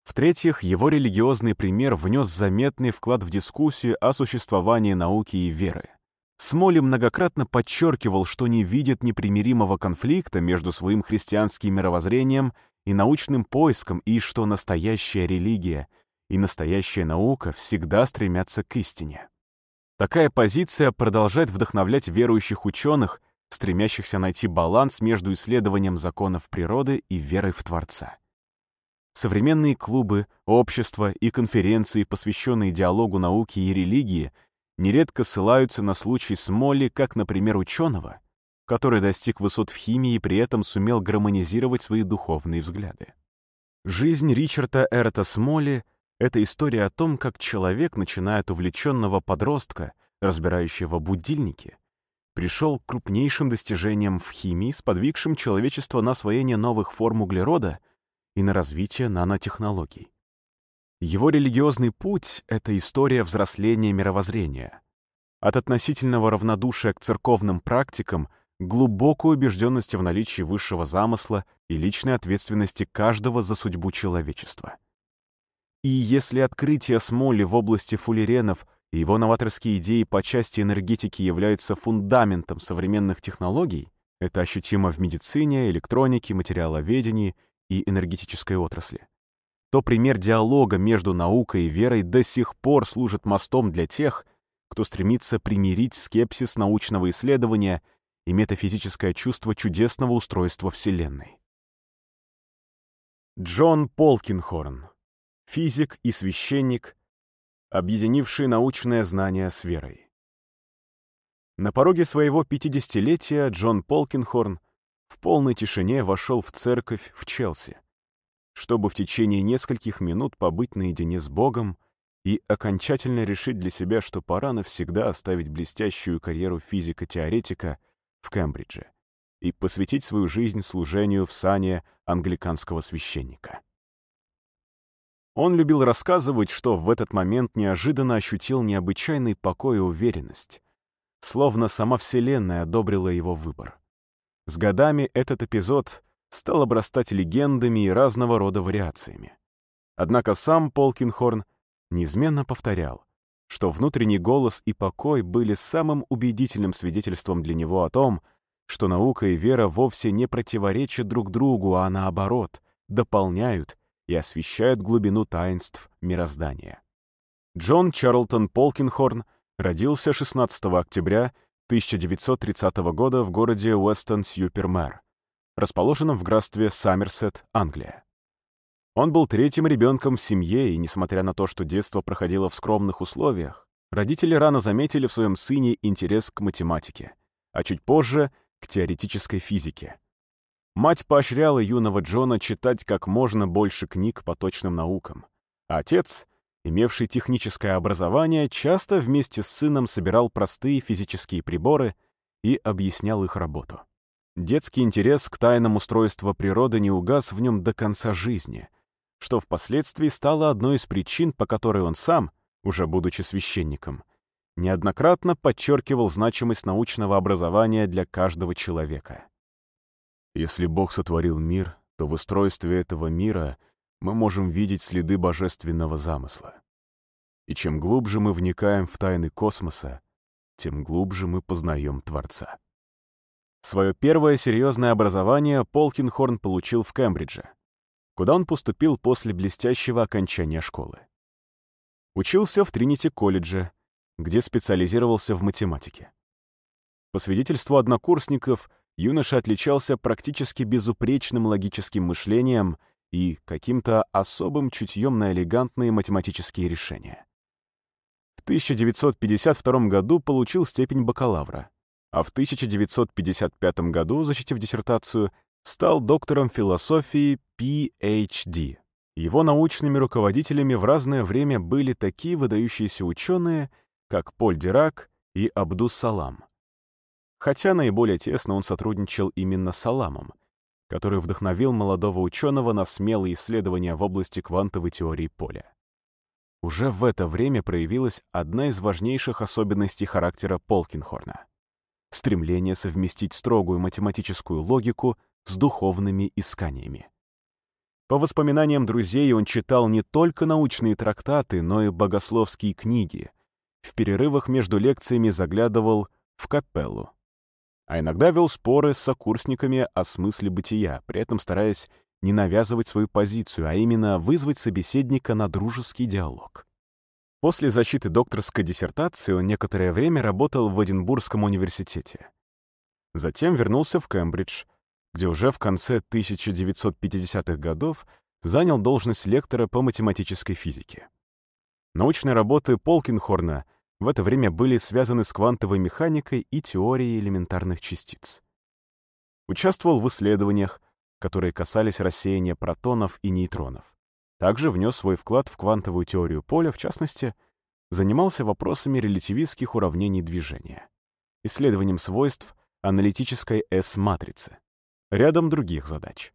В-третьих, его религиозный пример внес заметный вклад в дискуссию о существовании науки и веры. Смоли многократно подчеркивал, что не видит непримиримого конфликта между своим христианским мировоззрением и научным поиском, и что настоящая религия и настоящая наука всегда стремятся к истине. Такая позиция продолжает вдохновлять верующих ученых, стремящихся найти баланс между исследованием законов природы и верой в Творца. Современные клубы, общества и конференции, посвященные диалогу науки и религии, нередко ссылаются на случай с Молли, как, например, ученого, который достиг высот в химии и при этом сумел гармонизировать свои духовные взгляды. Жизнь Ричарда Эрта Смолли — это история о том, как человек, начиная от увлеченного подростка, разбирающего будильники, пришел к крупнейшим достижениям в химии, сподвигшим человечество на освоение новых форм углерода — и на развитие нанотехнологий. Его религиозный путь — это история взросления мировоззрения. От относительного равнодушия к церковным практикам глубокой убежденности в наличии высшего замысла и личной ответственности каждого за судьбу человечества. И если открытие Смолли в области фуллеренов и его новаторские идеи по части энергетики являются фундаментом современных технологий, это ощутимо в медицине, электронике, материаловедении и энергетической отрасли, то пример диалога между наукой и верой до сих пор служит мостом для тех, кто стремится примирить скепсис научного исследования и метафизическое чувство чудесного устройства Вселенной. Джон Полкинхорн, физик и священник, объединивший научное знание с верой. На пороге своего 50-летия Джон Полкинхорн в полной тишине вошел в церковь в Челси, чтобы в течение нескольких минут побыть наедине с Богом и окончательно решить для себя, что пора навсегда оставить блестящую карьеру физика-теоретика в Кембридже и посвятить свою жизнь служению в сане англиканского священника. Он любил рассказывать, что в этот момент неожиданно ощутил необычайный покой и уверенность, словно сама Вселенная одобрила его выбор. С годами этот эпизод стал обрастать легендами и разного рода вариациями. Однако сам Полкинхорн неизменно повторял, что внутренний голос и покой были самым убедительным свидетельством для него о том, что наука и вера вовсе не противоречат друг другу, а наоборот, дополняют и освещают глубину таинств мироздания. Джон Чарлтон Полкинхорн родился 16 октября 1930 года в городе Уэстон-Сьюпермэр, расположенном в графстве Саммерсет, Англия. Он был третьим ребенком в семье, и, несмотря на то, что детство проходило в скромных условиях, родители рано заметили в своем сыне интерес к математике, а чуть позже — к теоретической физике. Мать поощряла юного Джона читать как можно больше книг по точным наукам, а отец имевший техническое образование, часто вместе с сыном собирал простые физические приборы и объяснял их работу. Детский интерес к тайнам устройства природы не угас в нем до конца жизни, что впоследствии стало одной из причин, по которой он сам, уже будучи священником, неоднократно подчеркивал значимость научного образования для каждого человека. Если Бог сотворил мир, то в устройстве этого мира — мы можем видеть следы божественного замысла. И чем глубже мы вникаем в тайны космоса, тем глубже мы познаем Творца. Свое первое серьезное образование Полкинхорн получил в Кембридже, куда он поступил после блестящего окончания школы. Учился в Тринити-колледже, где специализировался в математике. По свидетельству однокурсников, юноша отличался практически безупречным логическим мышлением — и каким-то особым чутьем на элегантные математические решения. В 1952 году получил степень бакалавра, а в 1955 году, защитив диссертацию, стал доктором философии PhD. Его научными руководителями в разное время были такие выдающиеся ученые, как Поль Дирак и Абдус Салам. Хотя наиболее тесно он сотрудничал именно с Саламом — который вдохновил молодого ученого на смелые исследования в области квантовой теории поля. Уже в это время проявилась одна из важнейших особенностей характера Полкинхорна — стремление совместить строгую математическую логику с духовными исканиями. По воспоминаниям друзей он читал не только научные трактаты, но и богословские книги. В перерывах между лекциями заглядывал в капеллу, а иногда вел споры с сокурсниками о смысле бытия, при этом стараясь не навязывать свою позицию, а именно вызвать собеседника на дружеский диалог. После защиты докторской диссертации он некоторое время работал в Эдинбургском университете. Затем вернулся в Кембридж, где уже в конце 1950-х годов занял должность лектора по математической физике. Научные работы Полкинхорна в это время были связаны с квантовой механикой и теорией элементарных частиц. Участвовал в исследованиях, которые касались рассеяния протонов и нейтронов. Также внес свой вклад в квантовую теорию поля, в частности, занимался вопросами релятивистских уравнений движения, исследованием свойств аналитической S-матрицы, рядом других задач.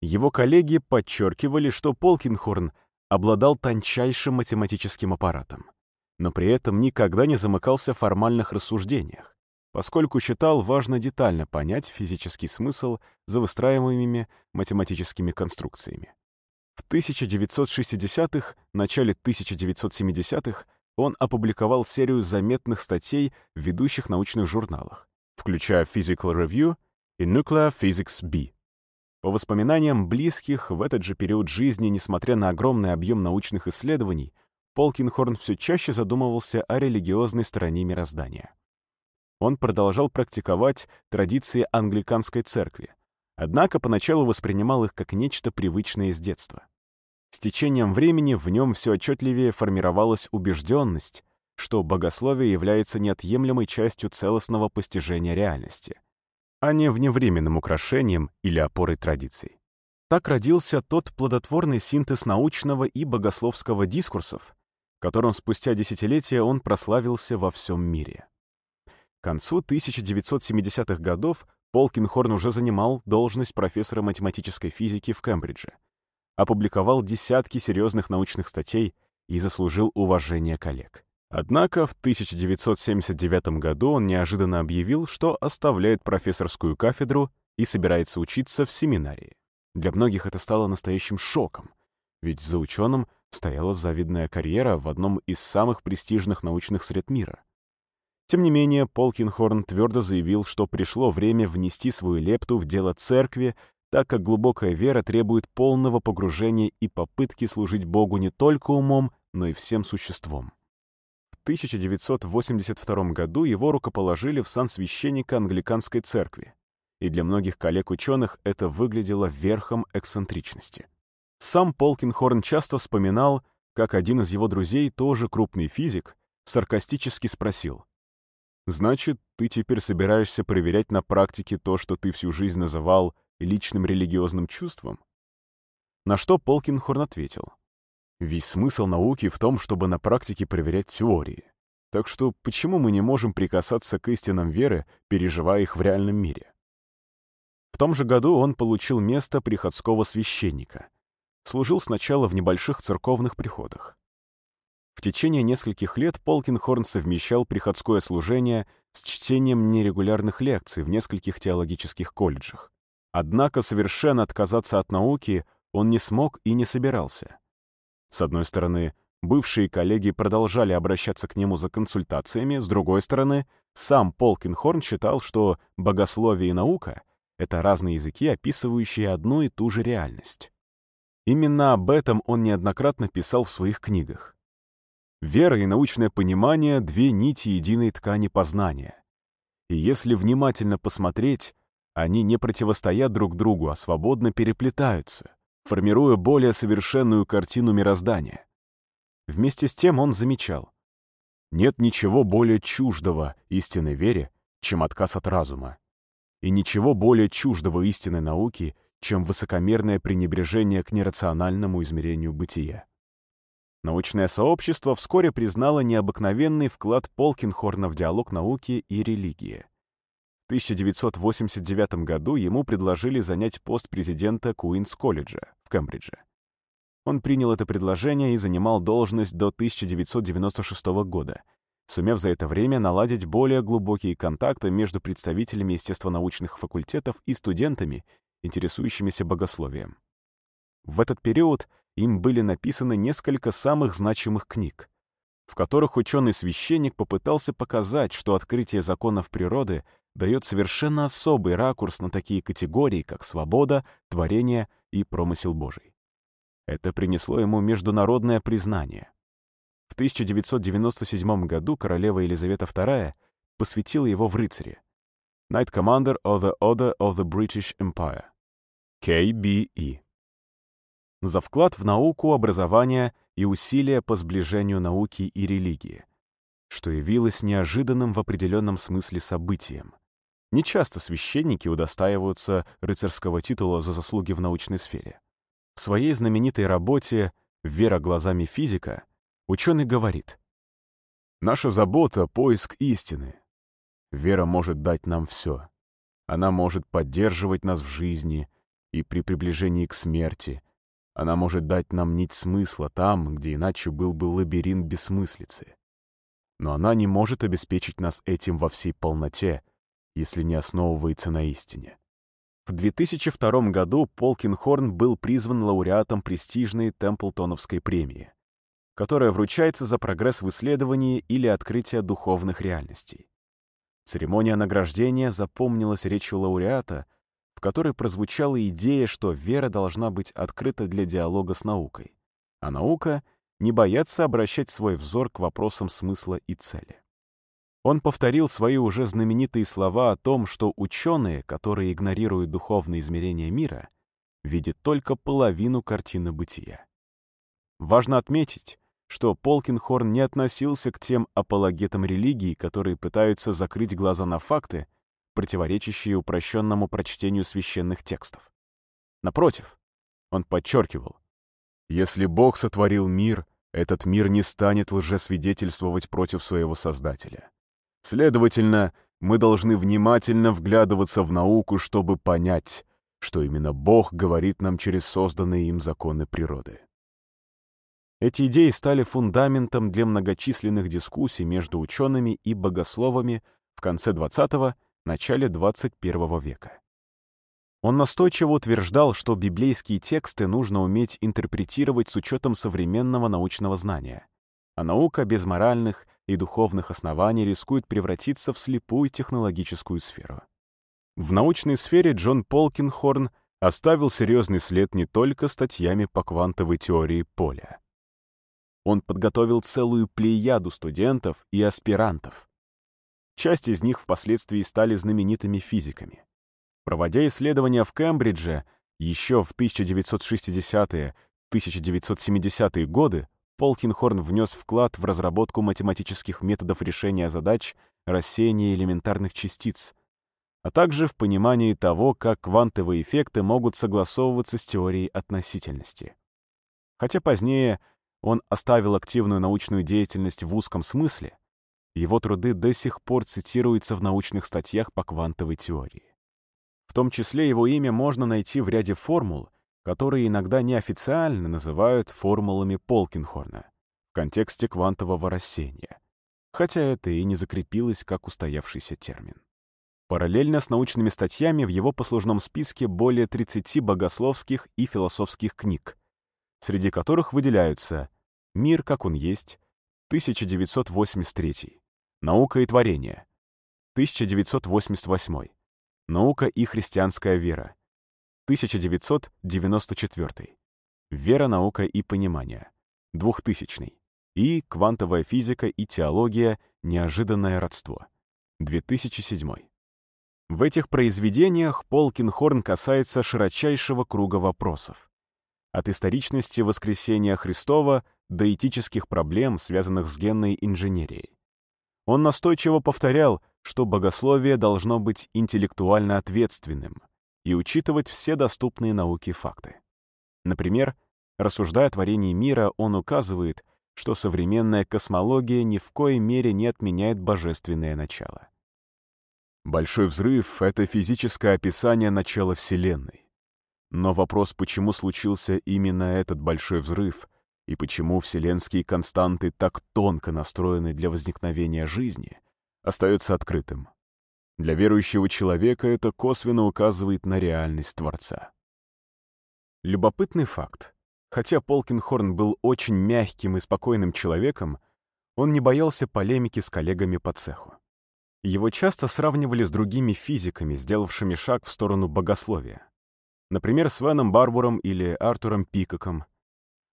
Его коллеги подчеркивали, что Полкинхорн обладал тончайшим математическим аппаратом, но при этом никогда не замыкался в формальных рассуждениях, поскольку считал важно детально понять физический смысл за выстраиваемыми математическими конструкциями. В 1960-х, начале 1970-х он опубликовал серию заметных статей в ведущих научных журналах, включая Physical Review и Nuclear Physics B. По воспоминаниям близких, в этот же период жизни, несмотря на огромный объем научных исследований, Полкинхорн все чаще задумывался о религиозной стороне мироздания. Он продолжал практиковать традиции англиканской церкви, однако поначалу воспринимал их как нечто привычное из детства. С течением времени в нем все отчетливее формировалась убежденность, что богословие является неотъемлемой частью целостного постижения реальности, а не вневременным украшением или опорой традиций. Так родился тот плодотворный синтез научного и богословского дискурсов, которым спустя десятилетия он прославился во всем мире. К концу 1970-х годов Полкинхорн уже занимал должность профессора математической физики в Кембридже, опубликовал десятки серьезных научных статей и заслужил уважение коллег. Однако в 1979 году он неожиданно объявил, что оставляет профессорскую кафедру и собирается учиться в семинарии. Для многих это стало настоящим шоком, ведь за ученым стояла завидная карьера в одном из самых престижных научных сред мира. Тем не менее, Полкинхорн твердо заявил, что пришло время внести свою лепту в дело церкви, так как глубокая вера требует полного погружения и попытки служить Богу не только умом, но и всем существом. В 1982 году его рукоположили в сан священника англиканской церкви, и для многих коллег-ученых это выглядело верхом эксцентричности. Сам Полкинхорн часто вспоминал, как один из его друзей, тоже крупный физик, саркастически спросил, Значит, ты теперь собираешься проверять на практике то, что ты всю жизнь называл личным религиозным чувством? На что Полкинхорн ответил. Весь смысл науки в том, чтобы на практике проверять теории. Так что почему мы не можем прикасаться к истинам веры, переживая их в реальном мире? В том же году он получил место приходского священника. Служил сначала в небольших церковных приходах. В течение нескольких лет Полкинхорн совмещал приходское служение с чтением нерегулярных лекций в нескольких теологических колледжах. Однако совершенно отказаться от науки он не смог и не собирался. С одной стороны, бывшие коллеги продолжали обращаться к нему за консультациями, с другой стороны, сам Полкинхорн считал, что богословие и наука — это разные языки, описывающие одну и ту же реальность. Именно об этом он неоднократно писал в своих книгах. Вера и научное понимание — две нити единой ткани познания. И если внимательно посмотреть, они не противостоят друг другу, а свободно переплетаются, формируя более совершенную картину мироздания. Вместе с тем он замечал, нет ничего более чуждого истинной вере, чем отказ от разума, и ничего более чуждого истинной науки, чем высокомерное пренебрежение к нерациональному измерению бытия. Научное сообщество вскоре признало необыкновенный вклад Полкинхорна в диалог науки и религии. В 1989 году ему предложили занять пост президента Куинс-колледжа в Кембридже. Он принял это предложение и занимал должность до 1996 года, сумев за это время наладить более глубокие контакты между представителями естествонаучных факультетов и студентами, интересующимися богословием. В этот период им были написаны несколько самых значимых книг, в которых ученый-священник попытался показать, что открытие законов природы дает совершенно особый ракурс на такие категории, как свобода, творение и промысел Божий. Это принесло ему международное признание. В 1997 году королева Елизавета II посвятила его в рыцаре. Knight Commander of the Order of the British Empire. KBE. За вклад в науку, образование и усилия по сближению науки и религии, что явилось неожиданным в определенном смысле событием. Нечасто священники удостаиваются рыцарского титула за заслуги в научной сфере. В своей знаменитой работе «Вера глазами физика» ученый говорит, «Наша забота — поиск истины. Вера может дать нам все. Она может поддерживать нас в жизни и при приближении к смерти. Она может дать нам нить смысла там, где иначе был бы лабиринт бессмыслицы. Но она не может обеспечить нас этим во всей полноте, если не основывается на истине. В 2002 году Полкинхорн был призван лауреатом престижной Темплтоновской премии, которая вручается за прогресс в исследовании или открытие духовных реальностей. Церемония награждения запомнилась речью лауреата, в которой прозвучала идея, что вера должна быть открыта для диалога с наукой, а наука — не бояться обращать свой взор к вопросам смысла и цели. Он повторил свои уже знаменитые слова о том, что ученые, которые игнорируют духовные измерения мира, видят только половину картины бытия. Важно отметить, что Полкинхорн не относился к тем апологетам религии, которые пытаются закрыть глаза на факты, противоречащие упрощенному прочтению священных текстов. Напротив, он подчеркивал, если Бог сотворил мир, этот мир не станет лжесвидетельствовать против своего Создателя. Следовательно, мы должны внимательно вглядываться в науку, чтобы понять, что именно Бог говорит нам через созданные им законы природы. Эти идеи стали фундаментом для многочисленных дискуссий между учеными и богословами в конце XX – начале XXI века. Он настойчиво утверждал, что библейские тексты нужно уметь интерпретировать с учетом современного научного знания, а наука без моральных и духовных оснований рискует превратиться в слепую технологическую сферу. В научной сфере Джон Полкинхорн оставил серьезный след не только статьями по квантовой теории поля. Он подготовил целую плеяду студентов и аспирантов. Часть из них впоследствии стали знаменитыми физиками. Проводя исследования в Кембридже еще в 1960-1970-е годы, Полкинхорн внес вклад в разработку математических методов решения задач рассеяния элементарных частиц, а также в понимании того, как квантовые эффекты могут согласовываться с теорией относительности. Хотя позднее он оставил активную научную деятельность в узком смысле, его труды до сих пор цитируются в научных статьях по квантовой теории. В том числе его имя можно найти в ряде формул, которые иногда неофициально называют формулами Полкинхорна в контексте квантового рассеяния, хотя это и не закрепилось как устоявшийся термин. Параллельно с научными статьями в его послужном списке более 30 богословских и философских книг, среди которых выделяются «Мир, как он есть», 1983, «Наука и творение», 1988, «Наука и христианская вера», 1994, «Вера, наука и понимание», 2000 и «Квантовая физика и теология. Неожиданное родство», 2007. В этих произведениях Полкинхорн касается широчайшего круга вопросов от историчности воскресения Христова до этических проблем, связанных с генной инженерией. Он настойчиво повторял, что богословие должно быть интеллектуально ответственным и учитывать все доступные науке факты. Например, рассуждая о творении мира, он указывает, что современная космология ни в коей мере не отменяет божественное начало. Большой взрыв — это физическое описание начала Вселенной. Но вопрос, почему случился именно этот большой взрыв, и почему вселенские константы так тонко настроены для возникновения жизни, остается открытым. Для верующего человека это косвенно указывает на реальность Творца. Любопытный факт. Хотя Полкинхорн был очень мягким и спокойным человеком, он не боялся полемики с коллегами по цеху. Его часто сравнивали с другими физиками, сделавшими шаг в сторону богословия например, с Веном Барбуром или Артуром Пикоком.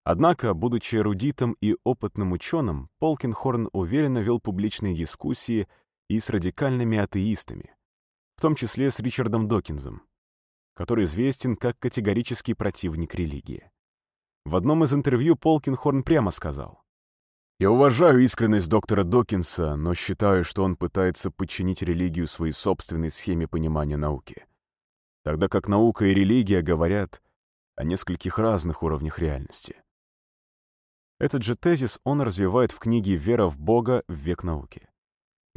Однако, будучи эрудитом и опытным ученым, Полкинхорн уверенно вел публичные дискуссии и с радикальными атеистами, в том числе с Ричардом Докинзом, который известен как категорический противник религии. В одном из интервью Полкинхорн прямо сказал, «Я уважаю искренность доктора Докинса, но считаю, что он пытается подчинить религию своей собственной схеме понимания науки, тогда как наука и религия говорят о нескольких разных уровнях реальности». Этот же тезис он развивает в книге «Вера в Бога в век науки»,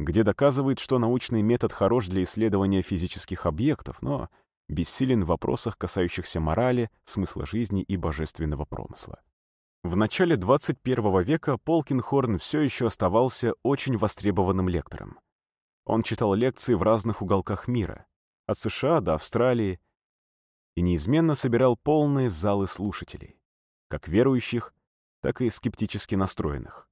где доказывает, что научный метод хорош для исследования физических объектов, но бессилен в вопросах, касающихся морали, смысла жизни и божественного промысла. В начале 21 века Полкинхорн все еще оставался очень востребованным лектором. Он читал лекции в разных уголках мира, от США до Австралии, и неизменно собирал полные залы слушателей, как верующих, так и скептически настроенных.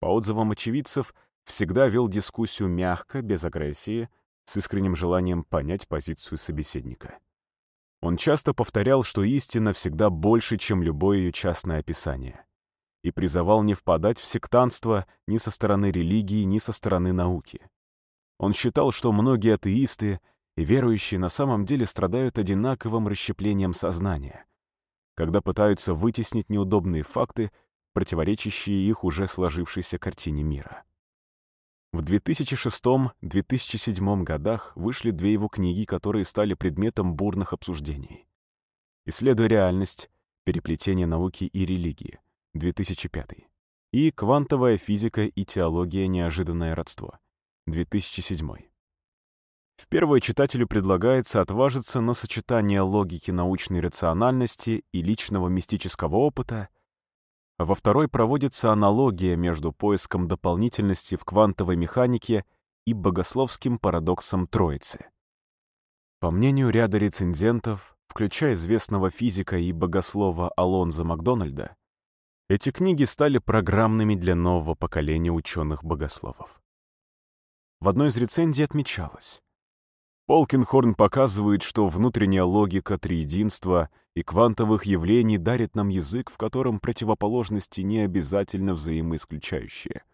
По отзывам очевидцев, всегда вел дискуссию мягко, без агрессии, с искренним желанием понять позицию собеседника. Он часто повторял, что истина всегда больше, чем любое ее частное описание, и призывал не впадать в сектантство ни со стороны религии, ни со стороны науки. Он считал, что многие атеисты и верующие на самом деле страдают одинаковым расщеплением сознания, когда пытаются вытеснить неудобные факты, противоречащие их уже сложившейся картине мира. В 2006-2007 годах вышли две его книги, которые стали предметом бурных обсуждений. «Исследуя реальность. Переплетение науки и религии» 2005 и «Квантовая физика и теология. Неожиданное родство» 2007. В первое читателю предлагается отважиться на сочетание логики научной рациональности и личного мистического опыта — во второй проводится аналогия между поиском дополнительности в квантовой механике и богословским парадоксом Троицы. По мнению ряда рецензентов, включая известного физика и богослова Алонзо Макдональда, эти книги стали программными для нового поколения ученых-богословов. В одной из рецензий отмечалось, Полкинхорн показывает, что внутренняя логика триединства и квантовых явлений дарит нам язык, в котором противоположности не обязательно взаимоисключающие,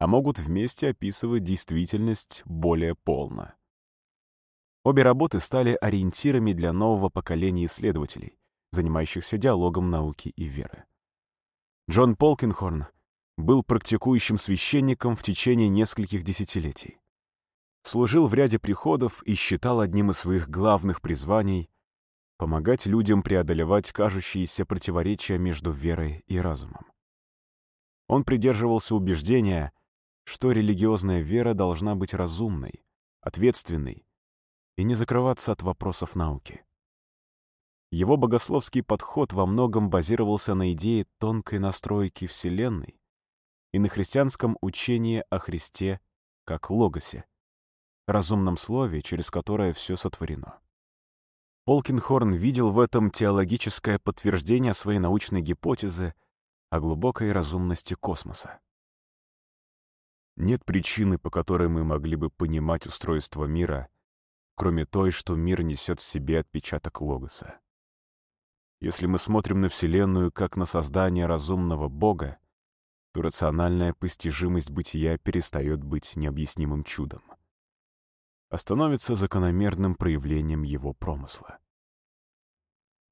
а могут вместе описывать действительность более полно. Обе работы стали ориентирами для нового поколения исследователей, занимающихся диалогом науки и веры. Джон Полкинхорн был практикующим священником в течение нескольких десятилетий служил в ряде приходов и считал одним из своих главных призваний помогать людям преодолевать кажущиеся противоречия между верой и разумом. Он придерживался убеждения, что религиозная вера должна быть разумной, ответственной и не закрываться от вопросов науки. Его богословский подход во многом базировался на идее тонкой настройки Вселенной и на христианском учении о Христе как логосе, разумном слове, через которое все сотворено. Полкинхорн видел в этом теологическое подтверждение своей научной гипотезы о глубокой разумности космоса. Нет причины, по которой мы могли бы понимать устройство мира, кроме той, что мир несет в себе отпечаток Логоса. Если мы смотрим на Вселенную как на создание разумного Бога, то рациональная постижимость бытия перестает быть необъяснимым чудом а становится закономерным проявлением его промысла.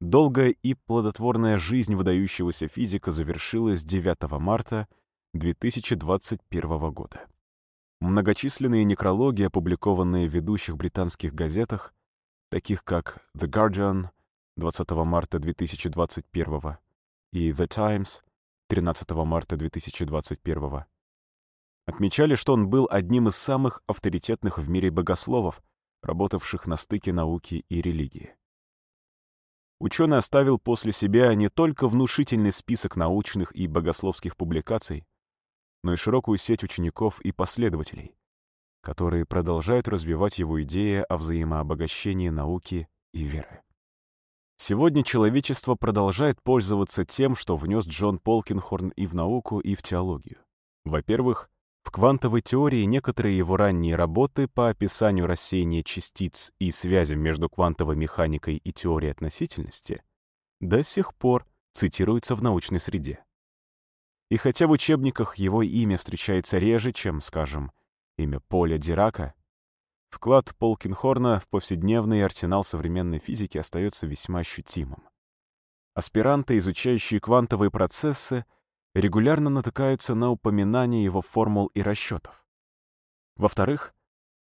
Долгая и плодотворная жизнь выдающегося физика завершилась 9 марта 2021 года. Многочисленные некрологи, опубликованные в ведущих британских газетах, таких как The Guardian 20 марта 2021 и The Times 13 марта 2021, Отмечали, что он был одним из самых авторитетных в мире богословов, работавших на стыке науки и религии. Ученый оставил после себя не только внушительный список научных и богословских публикаций, но и широкую сеть учеников и последователей, которые продолжают развивать его идеи о взаимообогащении науки и веры. Сегодня человечество продолжает пользоваться тем, что внес Джон Полкинхорн и в науку, и в теологию. Во-первых, в квантовой теории некоторые его ранние работы по описанию рассеяния частиц и связям между квантовой механикой и теорией относительности до сих пор цитируется в научной среде. И хотя в учебниках его имя встречается реже, чем, скажем, имя Поля Дирака, вклад Полкинхорна в повседневный арсенал современной физики остается весьма ощутимым. Аспиранты, изучающие квантовые процессы, регулярно натыкаются на упоминания его формул и расчетов. Во-вторых,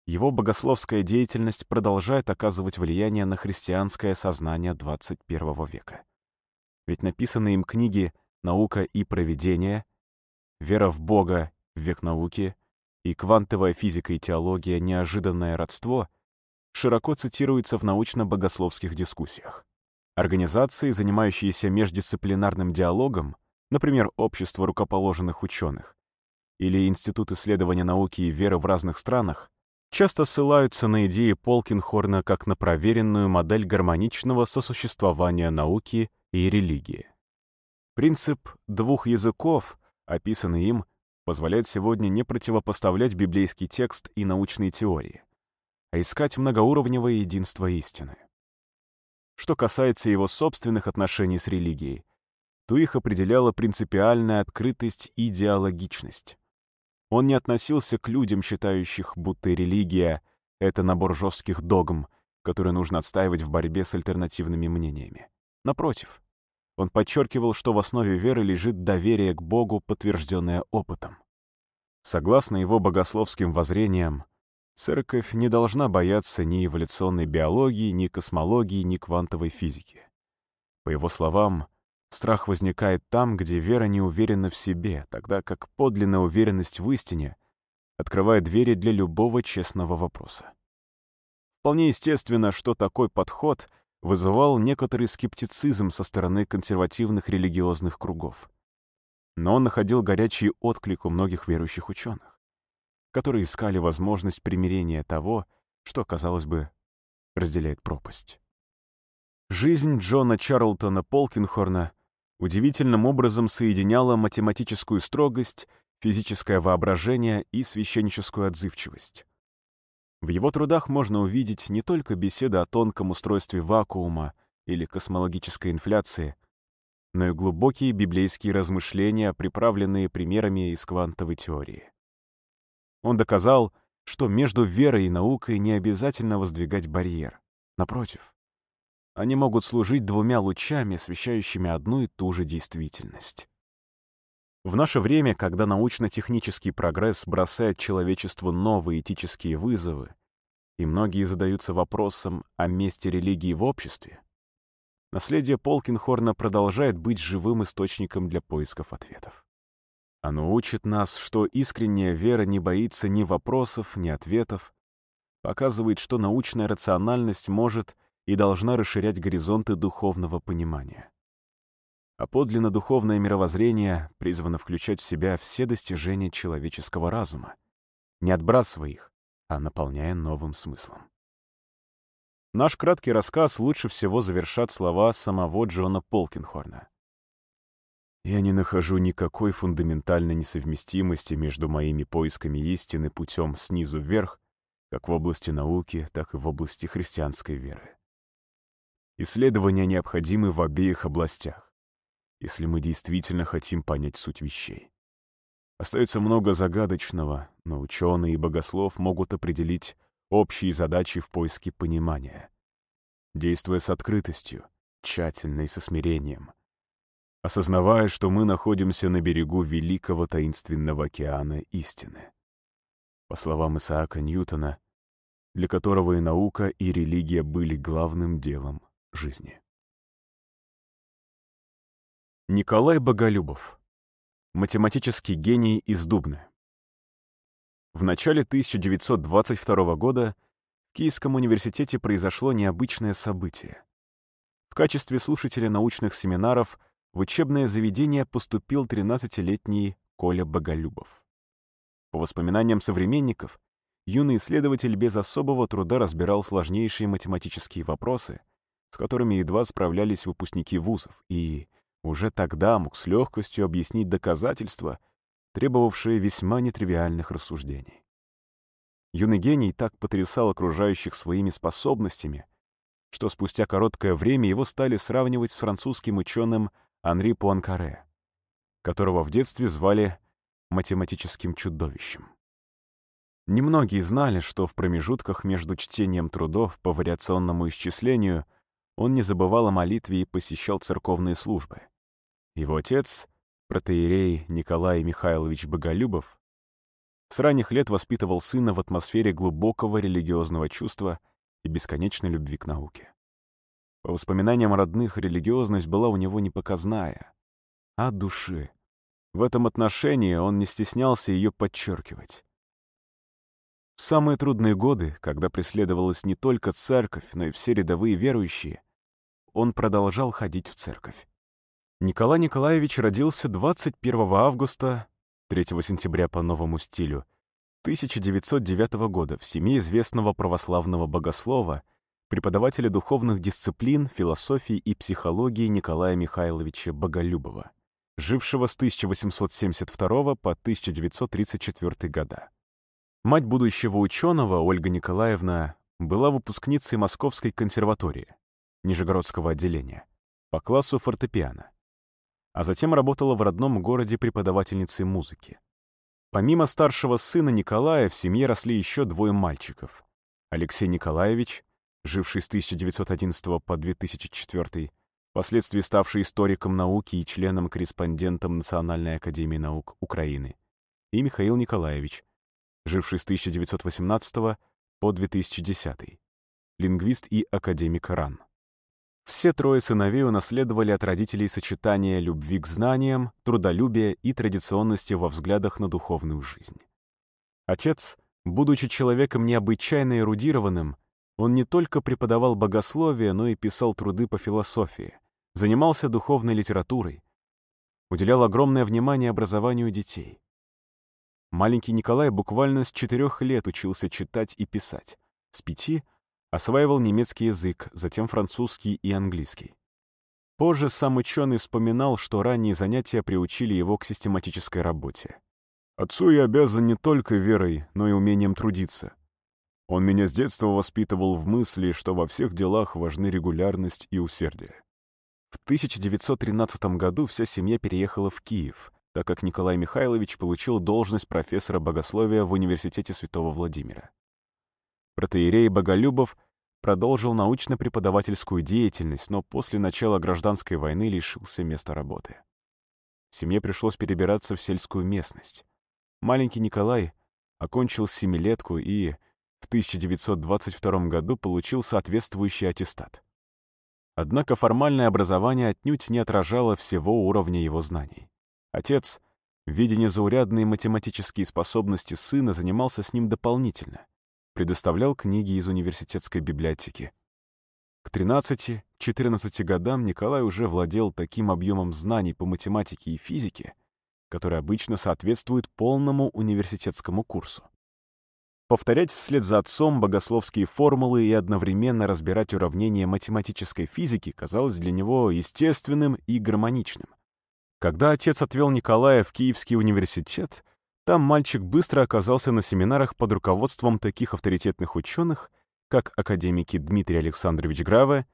его богословская деятельность продолжает оказывать влияние на христианское сознание XXI века. Ведь написанные им книги «Наука и провидение», «Вера в Бога. Век науки» и «Квантовая физика и теология. Неожиданное родство» широко цитируются в научно-богословских дискуссиях. Организации, занимающиеся междисциплинарным диалогом, например, Общество рукоположенных ученых, или Институт исследования науки и веры в разных странах, часто ссылаются на идеи Полкинхорна как на проверенную модель гармоничного сосуществования науки и религии. Принцип двух языков, описанный им, позволяет сегодня не противопоставлять библейский текст и научные теории, а искать многоуровневое единство истины. Что касается его собственных отношений с религией, то их определяла принципиальная открытость и диалогичность. Он не относился к людям, считающих, будто религия — это набор жестких догм, которые нужно отстаивать в борьбе с альтернативными мнениями. Напротив, он подчеркивал, что в основе веры лежит доверие к Богу, подтвержденное опытом. Согласно его богословским воззрениям, церковь не должна бояться ни эволюционной биологии, ни космологии, ни квантовой физики. По его словам, Страх возникает там, где вера не уверена в себе, тогда как подлинная уверенность в истине открывает двери для любого честного вопроса. Вполне естественно, что такой подход вызывал некоторый скептицизм со стороны консервативных религиозных кругов. Но он находил горячий отклик у многих верующих ученых, которые искали возможность примирения того, что, казалось бы, разделяет пропасть. Жизнь Джона Чарлтона Полкинхорна удивительным образом соединяла математическую строгость, физическое воображение и священническую отзывчивость. В его трудах можно увидеть не только беседы о тонком устройстве вакуума или космологической инфляции, но и глубокие библейские размышления, приправленные примерами из квантовой теории. Он доказал, что между верой и наукой не обязательно воздвигать барьер. Напротив, они могут служить двумя лучами, освещающими одну и ту же действительность. В наше время, когда научно-технический прогресс бросает человечеству новые этические вызовы, и многие задаются вопросом о месте религии в обществе, наследие Полкинхорна продолжает быть живым источником для поисков ответов. Оно учит нас, что искренняя вера не боится ни вопросов, ни ответов, показывает, что научная рациональность может — и должна расширять горизонты духовного понимания. А подлинно духовное мировоззрение призвано включать в себя все достижения человеческого разума, не отбрасывая их, а наполняя новым смыслом. Наш краткий рассказ лучше всего завершат слова самого Джона Полкинхорна. «Я не нахожу никакой фундаментальной несовместимости между моими поисками истины путем снизу вверх, как в области науки, так и в области христианской веры. Исследования необходимы в обеих областях, если мы действительно хотим понять суть вещей. Остается много загадочного, но ученые и богослов могут определить общие задачи в поиске понимания, действуя с открытостью, тщательно и со смирением, осознавая, что мы находимся на берегу великого таинственного океана истины. По словам Исаака Ньютона, для которого и наука, и религия были главным делом жизни. Николай Боголюбов. Математический гений из Дубны. В начале 1922 года в Киевском университете произошло необычное событие. В качестве слушателя научных семинаров в учебное заведение поступил 13-летний Коля Боголюбов. По воспоминаниям современников, юный исследователь без особого труда разбирал сложнейшие математические вопросы, с которыми едва справлялись выпускники вузов, и уже тогда мог с легкостью объяснить доказательства, требовавшие весьма нетривиальных рассуждений. Юный гений так потрясал окружающих своими способностями, что спустя короткое время его стали сравнивать с французским ученым Анри Пуанкаре, которого в детстве звали математическим чудовищем. Немногие знали, что в промежутках между чтением трудов по вариационному исчислению он не забывал о молитве и посещал церковные службы. Его отец, протеерей Николай Михайлович Боголюбов, с ранних лет воспитывал сына в атмосфере глубокого религиозного чувства и бесконечной любви к науке. По воспоминаниям родных, религиозность была у него не показная, а души. В этом отношении он не стеснялся ее подчеркивать. В самые трудные годы, когда преследовалась не только церковь, но и все рядовые верующие, он продолжал ходить в церковь. Николай Николаевич родился 21 августа, 3 сентября по новому стилю, 1909 года в семье известного православного богослова, преподавателя духовных дисциплин, философии и психологии Николая Михайловича Боголюбова, жившего с 1872 по 1934 года. Мать будущего ученого, Ольга Николаевна, была выпускницей Московской консерватории, Нижегородского отделения, по классу фортепиано а затем работала в родном городе преподавательницей музыки. Помимо старшего сына Николая, в семье росли еще двое мальчиков. Алексей Николаевич, живший с 1911 по 2004, впоследствии ставший историком науки и членом-корреспондентом Национальной академии наук Украины, и Михаил Николаевич, живший с 1918 по 2010, лингвист и академик РАН. Все трое сыновей унаследовали от родителей сочетание любви к знаниям, трудолюбия и традиционности во взглядах на духовную жизнь. Отец, будучи человеком необычайно эрудированным, он не только преподавал богословие, но и писал труды по философии, занимался духовной литературой, уделял огромное внимание образованию детей. Маленький Николай буквально с четырех лет учился читать и писать, с пяти — Осваивал немецкий язык, затем французский и английский. Позже сам ученый вспоминал, что ранние занятия приучили его к систематической работе. «Отцу я обязан не только верой, но и умением трудиться. Он меня с детства воспитывал в мысли, что во всех делах важны регулярность и усердие». В 1913 году вся семья переехала в Киев, так как Николай Михайлович получил должность профессора богословия в Университете Святого Владимира протеерей Боголюбов продолжил научно-преподавательскую деятельность, но после начала гражданской войны лишился места работы. Семье пришлось перебираться в сельскую местность. Маленький Николай окончил семилетку и в 1922 году получил соответствующий аттестат. Однако формальное образование отнюдь не отражало всего уровня его знаний. Отец, видя незаурядные математические способности сына, занимался с ним дополнительно — предоставлял книги из университетской библиотеки. К 13-14 годам Николай уже владел таким объемом знаний по математике и физике, который обычно соответствует полному университетскому курсу. Повторять вслед за отцом богословские формулы и одновременно разбирать уравнения математической физики казалось для него естественным и гармоничным. Когда отец отвел Николая в Киевский университет, там мальчик быстро оказался на семинарах под руководством таких авторитетных ученых, как академики Дмитрий Александрович Граве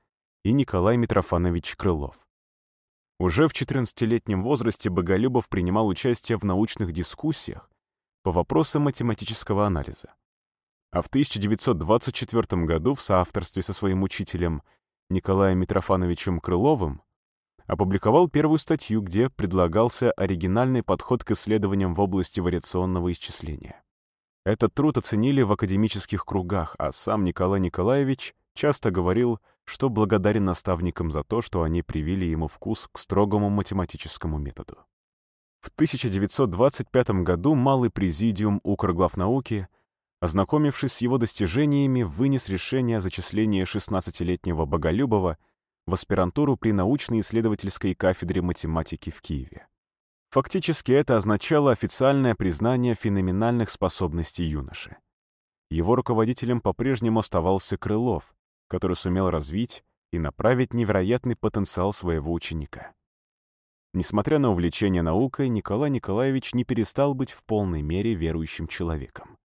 и Николай Митрофанович Крылов. Уже в 14-летнем возрасте Боголюбов принимал участие в научных дискуссиях по вопросам математического анализа. А в 1924 году в соавторстве со своим учителем Николаем Митрофановичем Крыловым опубликовал первую статью, где предлагался оригинальный подход к исследованиям в области вариационного исчисления. Этот труд оценили в академических кругах, а сам Николай Николаевич часто говорил, что благодарен наставникам за то, что они привили ему вкус к строгому математическому методу. В 1925 году Малый президиум Укрглавнауки, ознакомившись с его достижениями, вынес решение о зачислении 16-летнего Боголюбова в аспирантуру при научно-исследовательской кафедре математики в Киеве. Фактически это означало официальное признание феноменальных способностей юноши. Его руководителем по-прежнему оставался Крылов, который сумел развить и направить невероятный потенциал своего ученика. Несмотря на увлечение наукой, Николай Николаевич не перестал быть в полной мере верующим человеком.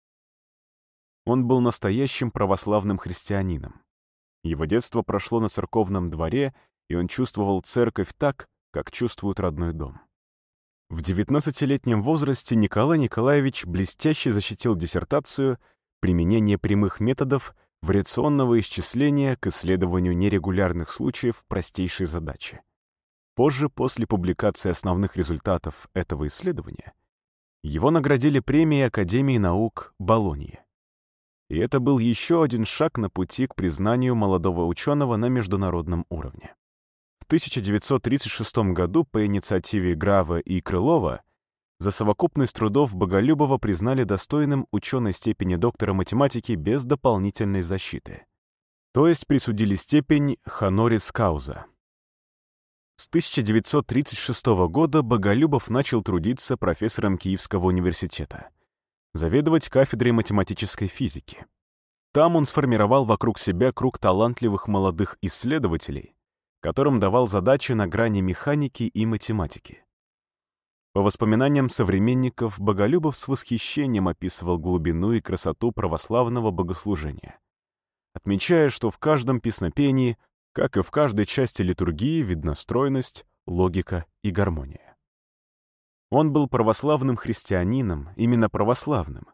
Он был настоящим православным христианином, его детство прошло на церковном дворе, и он чувствовал церковь так, как чувствуют родной дом. В 19-летнем возрасте Николай Николаевич блестяще защитил диссертацию «Применение прямых методов вариационного исчисления к исследованию нерегулярных случаев простейшей задачи». Позже, после публикации основных результатов этого исследования, его наградили премией Академии наук Болоньи. И это был еще один шаг на пути к признанию молодого ученого на международном уровне. В 1936 году по инициативе Грава и Крылова за совокупность трудов Боголюбова признали достойным ученой степени доктора математики без дополнительной защиты. То есть присудили степень «хонорис кауза», с 1936 года Боголюбов начал трудиться профессором Киевского университета, заведовать кафедрой математической физики. Там он сформировал вокруг себя круг талантливых молодых исследователей, которым давал задачи на грани механики и математики. По воспоминаниям современников, Боголюбов с восхищением описывал глубину и красоту православного богослужения, отмечая, что в каждом песнопении как и в каждой части литургии видна стройность, логика и гармония. Он был православным христианином, именно православным,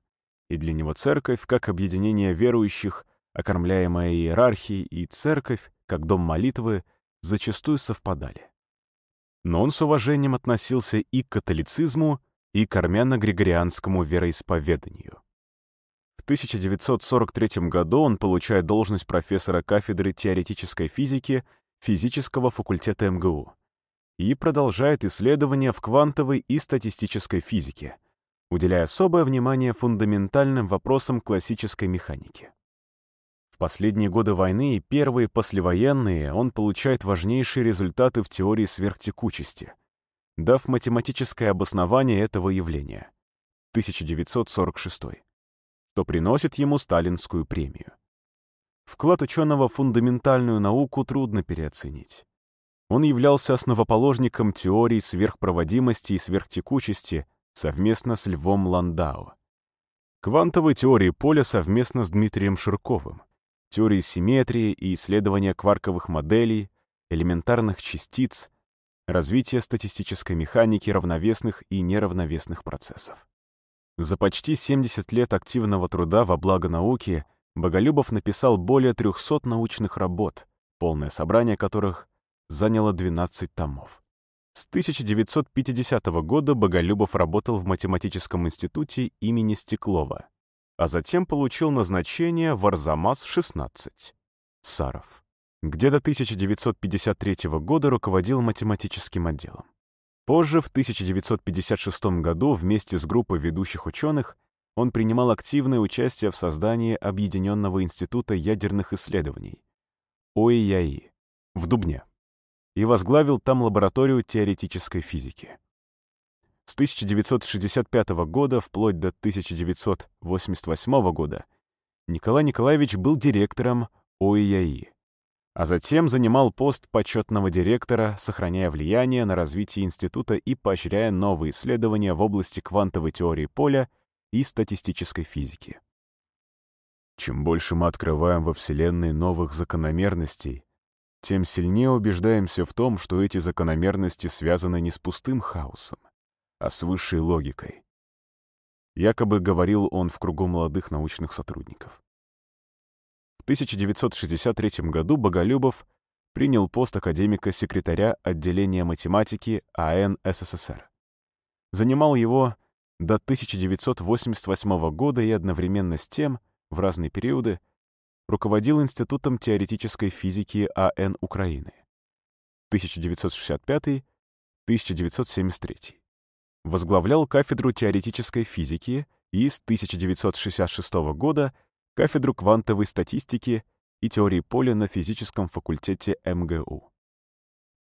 и для него церковь, как объединение верующих, окормляемая иерархией, и церковь, как дом молитвы, зачастую совпадали. Но он с уважением относился и к католицизму, и к армяно-григорианскому вероисповеданию. 1943 году он получает должность профессора кафедры теоретической физики физического факультета МГУ и продолжает исследования в квантовой и статистической физике, уделяя особое внимание фундаментальным вопросам классической механики. В последние годы войны и первые послевоенные он получает важнейшие результаты в теории сверхтекучести, дав математическое обоснование этого явления. 1946 что приносит ему сталинскую премию. Вклад ученого в фундаментальную науку трудно переоценить. Он являлся основоположником теории сверхпроводимости и сверхтекучести совместно с Львом Ландау. Квантовой теории поля совместно с Дмитрием Ширковым, теории симметрии и исследования кварковых моделей, элементарных частиц, развитие статистической механики равновесных и неравновесных процессов. За почти 70 лет активного труда во благо науки Боголюбов написал более 300 научных работ, полное собрание которых заняло 12 томов. С 1950 года Боголюбов работал в Математическом институте имени Стеклова, а затем получил назначение в Арзамас-16, Саров, где до 1953 года руководил математическим отделом. Позже, в 1956 году, вместе с группой ведущих ученых, он принимал активное участие в создании Объединенного института ядерных исследований, ОИЯИ, в Дубне, и возглавил там лабораторию теоретической физики. С 1965 года вплоть до 1988 года Николай Николаевич был директором ОИЯИ а затем занимал пост почетного директора, сохраняя влияние на развитие института и поощряя новые исследования в области квантовой теории поля и статистической физики. Чем больше мы открываем во Вселенной новых закономерностей, тем сильнее убеждаемся в том, что эти закономерности связаны не с пустым хаосом, а с высшей логикой. Якобы говорил он в кругу молодых научных сотрудников. 1963 году Боголюбов принял пост академика-секретаря отделения математики АН СССР. Занимал его до 1988 года и одновременно с тем, в разные периоды, руководил Институтом теоретической физики АН Украины 1965-1973. Возглавлял кафедру теоретической физики и с 1966 года кафедру квантовой статистики и теории поля на физическом факультете МГУ.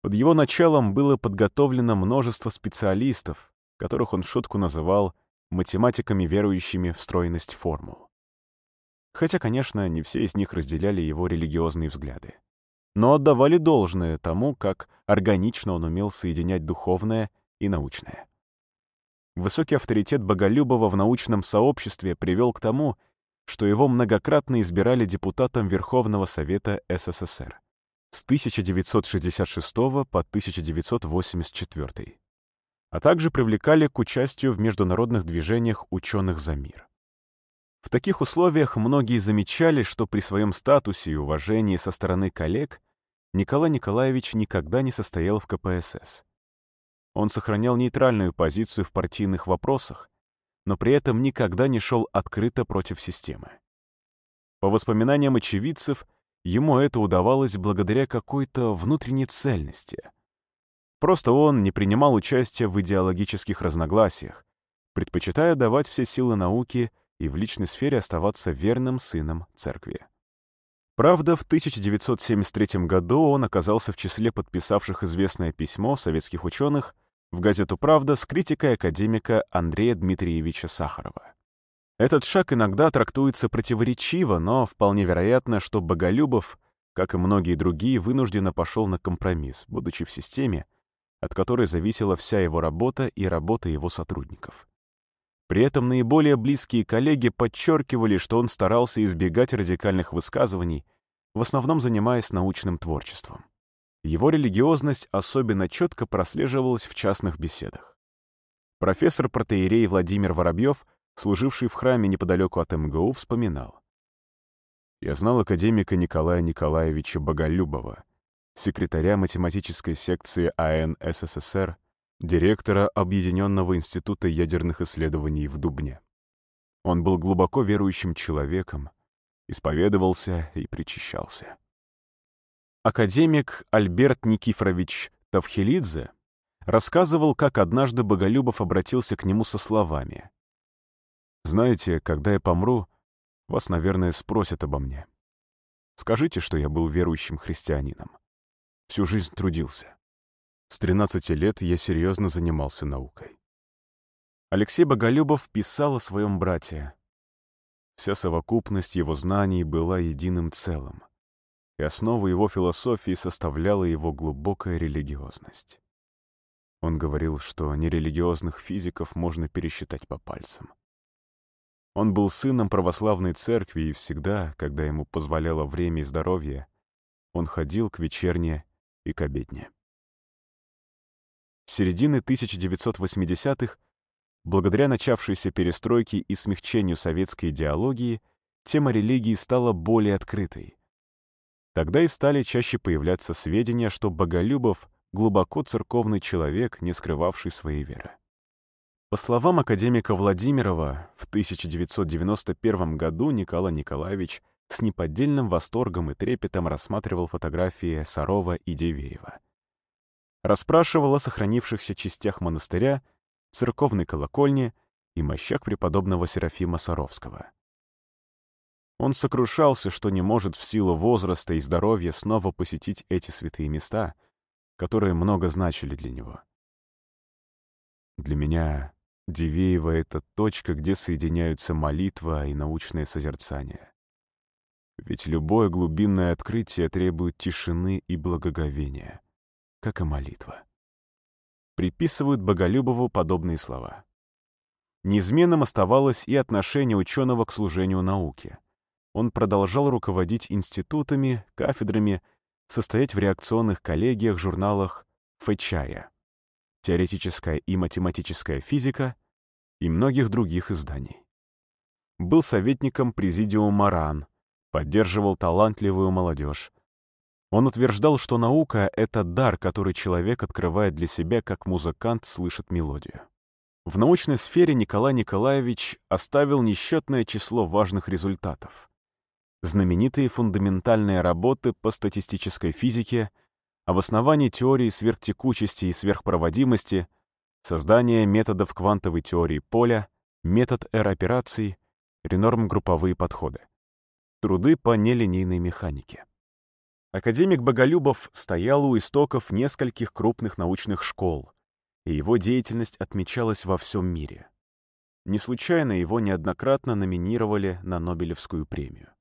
Под его началом было подготовлено множество специалистов, которых он в шутку называл математиками, верующими в стройность формул. Хотя, конечно, не все из них разделяли его религиозные взгляды. Но отдавали должное тому, как органично он умел соединять духовное и научное. Высокий авторитет Боголюбова в научном сообществе привел к тому, что его многократно избирали депутатом Верховного Совета СССР, с 1966 по 1984, а также привлекали к участию в международных движениях ученых за мир. В таких условиях многие замечали, что при своем статусе и уважении со стороны коллег Николай Николаевич никогда не состоял в КПСС. Он сохранял нейтральную позицию в партийных вопросах, но при этом никогда не шел открыто против системы. По воспоминаниям очевидцев, ему это удавалось благодаря какой-то внутренней цельности. Просто он не принимал участия в идеологических разногласиях, предпочитая давать все силы науке и в личной сфере оставаться верным сыном церкви. Правда, в 1973 году он оказался в числе подписавших известное письмо советских ученых в газету «Правда» с критикой академика Андрея Дмитриевича Сахарова. Этот шаг иногда трактуется противоречиво, но вполне вероятно, что Боголюбов, как и многие другие, вынужденно пошел на компромисс, будучи в системе, от которой зависела вся его работа и работа его сотрудников. При этом наиболее близкие коллеги подчеркивали, что он старался избегать радикальных высказываний, в основном занимаясь научным творчеством. Его религиозность особенно четко прослеживалась в частных беседах. Профессор протеерей Владимир Воробьев, служивший в храме неподалеку от МГУ, вспоминал. «Я знал академика Николая Николаевича Боголюбова, секретаря математической секции АН СССР, директора Объединенного института ядерных исследований в Дубне. Он был глубоко верующим человеком, исповедовался и причащался. Академик Альберт Никифорович Тавхелидзе рассказывал, как однажды Боголюбов обратился к нему со словами. «Знаете, когда я помру, вас, наверное, спросят обо мне. Скажите, что я был верующим христианином. Всю жизнь трудился. С 13 лет я серьезно занимался наукой. Алексей Боголюбов писал о своем брате. Вся совокупность его знаний была единым целым и основу его философии составляла его глубокая религиозность. Он говорил, что нерелигиозных физиков можно пересчитать по пальцам. Он был сыном православной церкви и всегда, когда ему позволяло время и здоровье, он ходил к вечерне и к обедне. Середины 1980-х, благодаря начавшейся перестройке и смягчению советской идеологии, тема религии стала более открытой, Тогда и стали чаще появляться сведения, что Боголюбов — глубоко церковный человек, не скрывавший своей веры. По словам академика Владимирова, в 1991 году Николай Николаевич с неподдельным восторгом и трепетом рассматривал фотографии Сарова и Дивеева. Расспрашивал о сохранившихся частях монастыря, церковной колокольне и мощах преподобного Серафима Саровского. Он сокрушался, что не может в силу возраста и здоровья снова посетить эти святые места, которые много значили для него. Для меня Дивеево — это точка, где соединяются молитва и научное созерцание. Ведь любое глубинное открытие требует тишины и благоговения, как и молитва. Приписывают Боголюбову подобные слова. Неизменным оставалось и отношение ученого к служению науке он продолжал руководить институтами, кафедрами, состоять в реакционных коллегиях, журналах «Фэчая», «Теоретическая и математическая физика» и многих других изданий. Был советником президиума РАН, поддерживал талантливую молодежь. Он утверждал, что наука — это дар, который человек открывает для себя, как музыкант слышит мелодию. В научной сфере Николай Николаевич оставил несчетное число важных результатов знаменитые фундаментальные работы по статистической физике, обоснование теории сверхтекучести и сверхпроводимости, создание методов квантовой теории поля, метод R-операций, ренорм-групповые подходы. Труды по нелинейной механике. Академик Боголюбов стоял у истоков нескольких крупных научных школ, и его деятельность отмечалась во всем мире. Не случайно его неоднократно номинировали на Нобелевскую премию.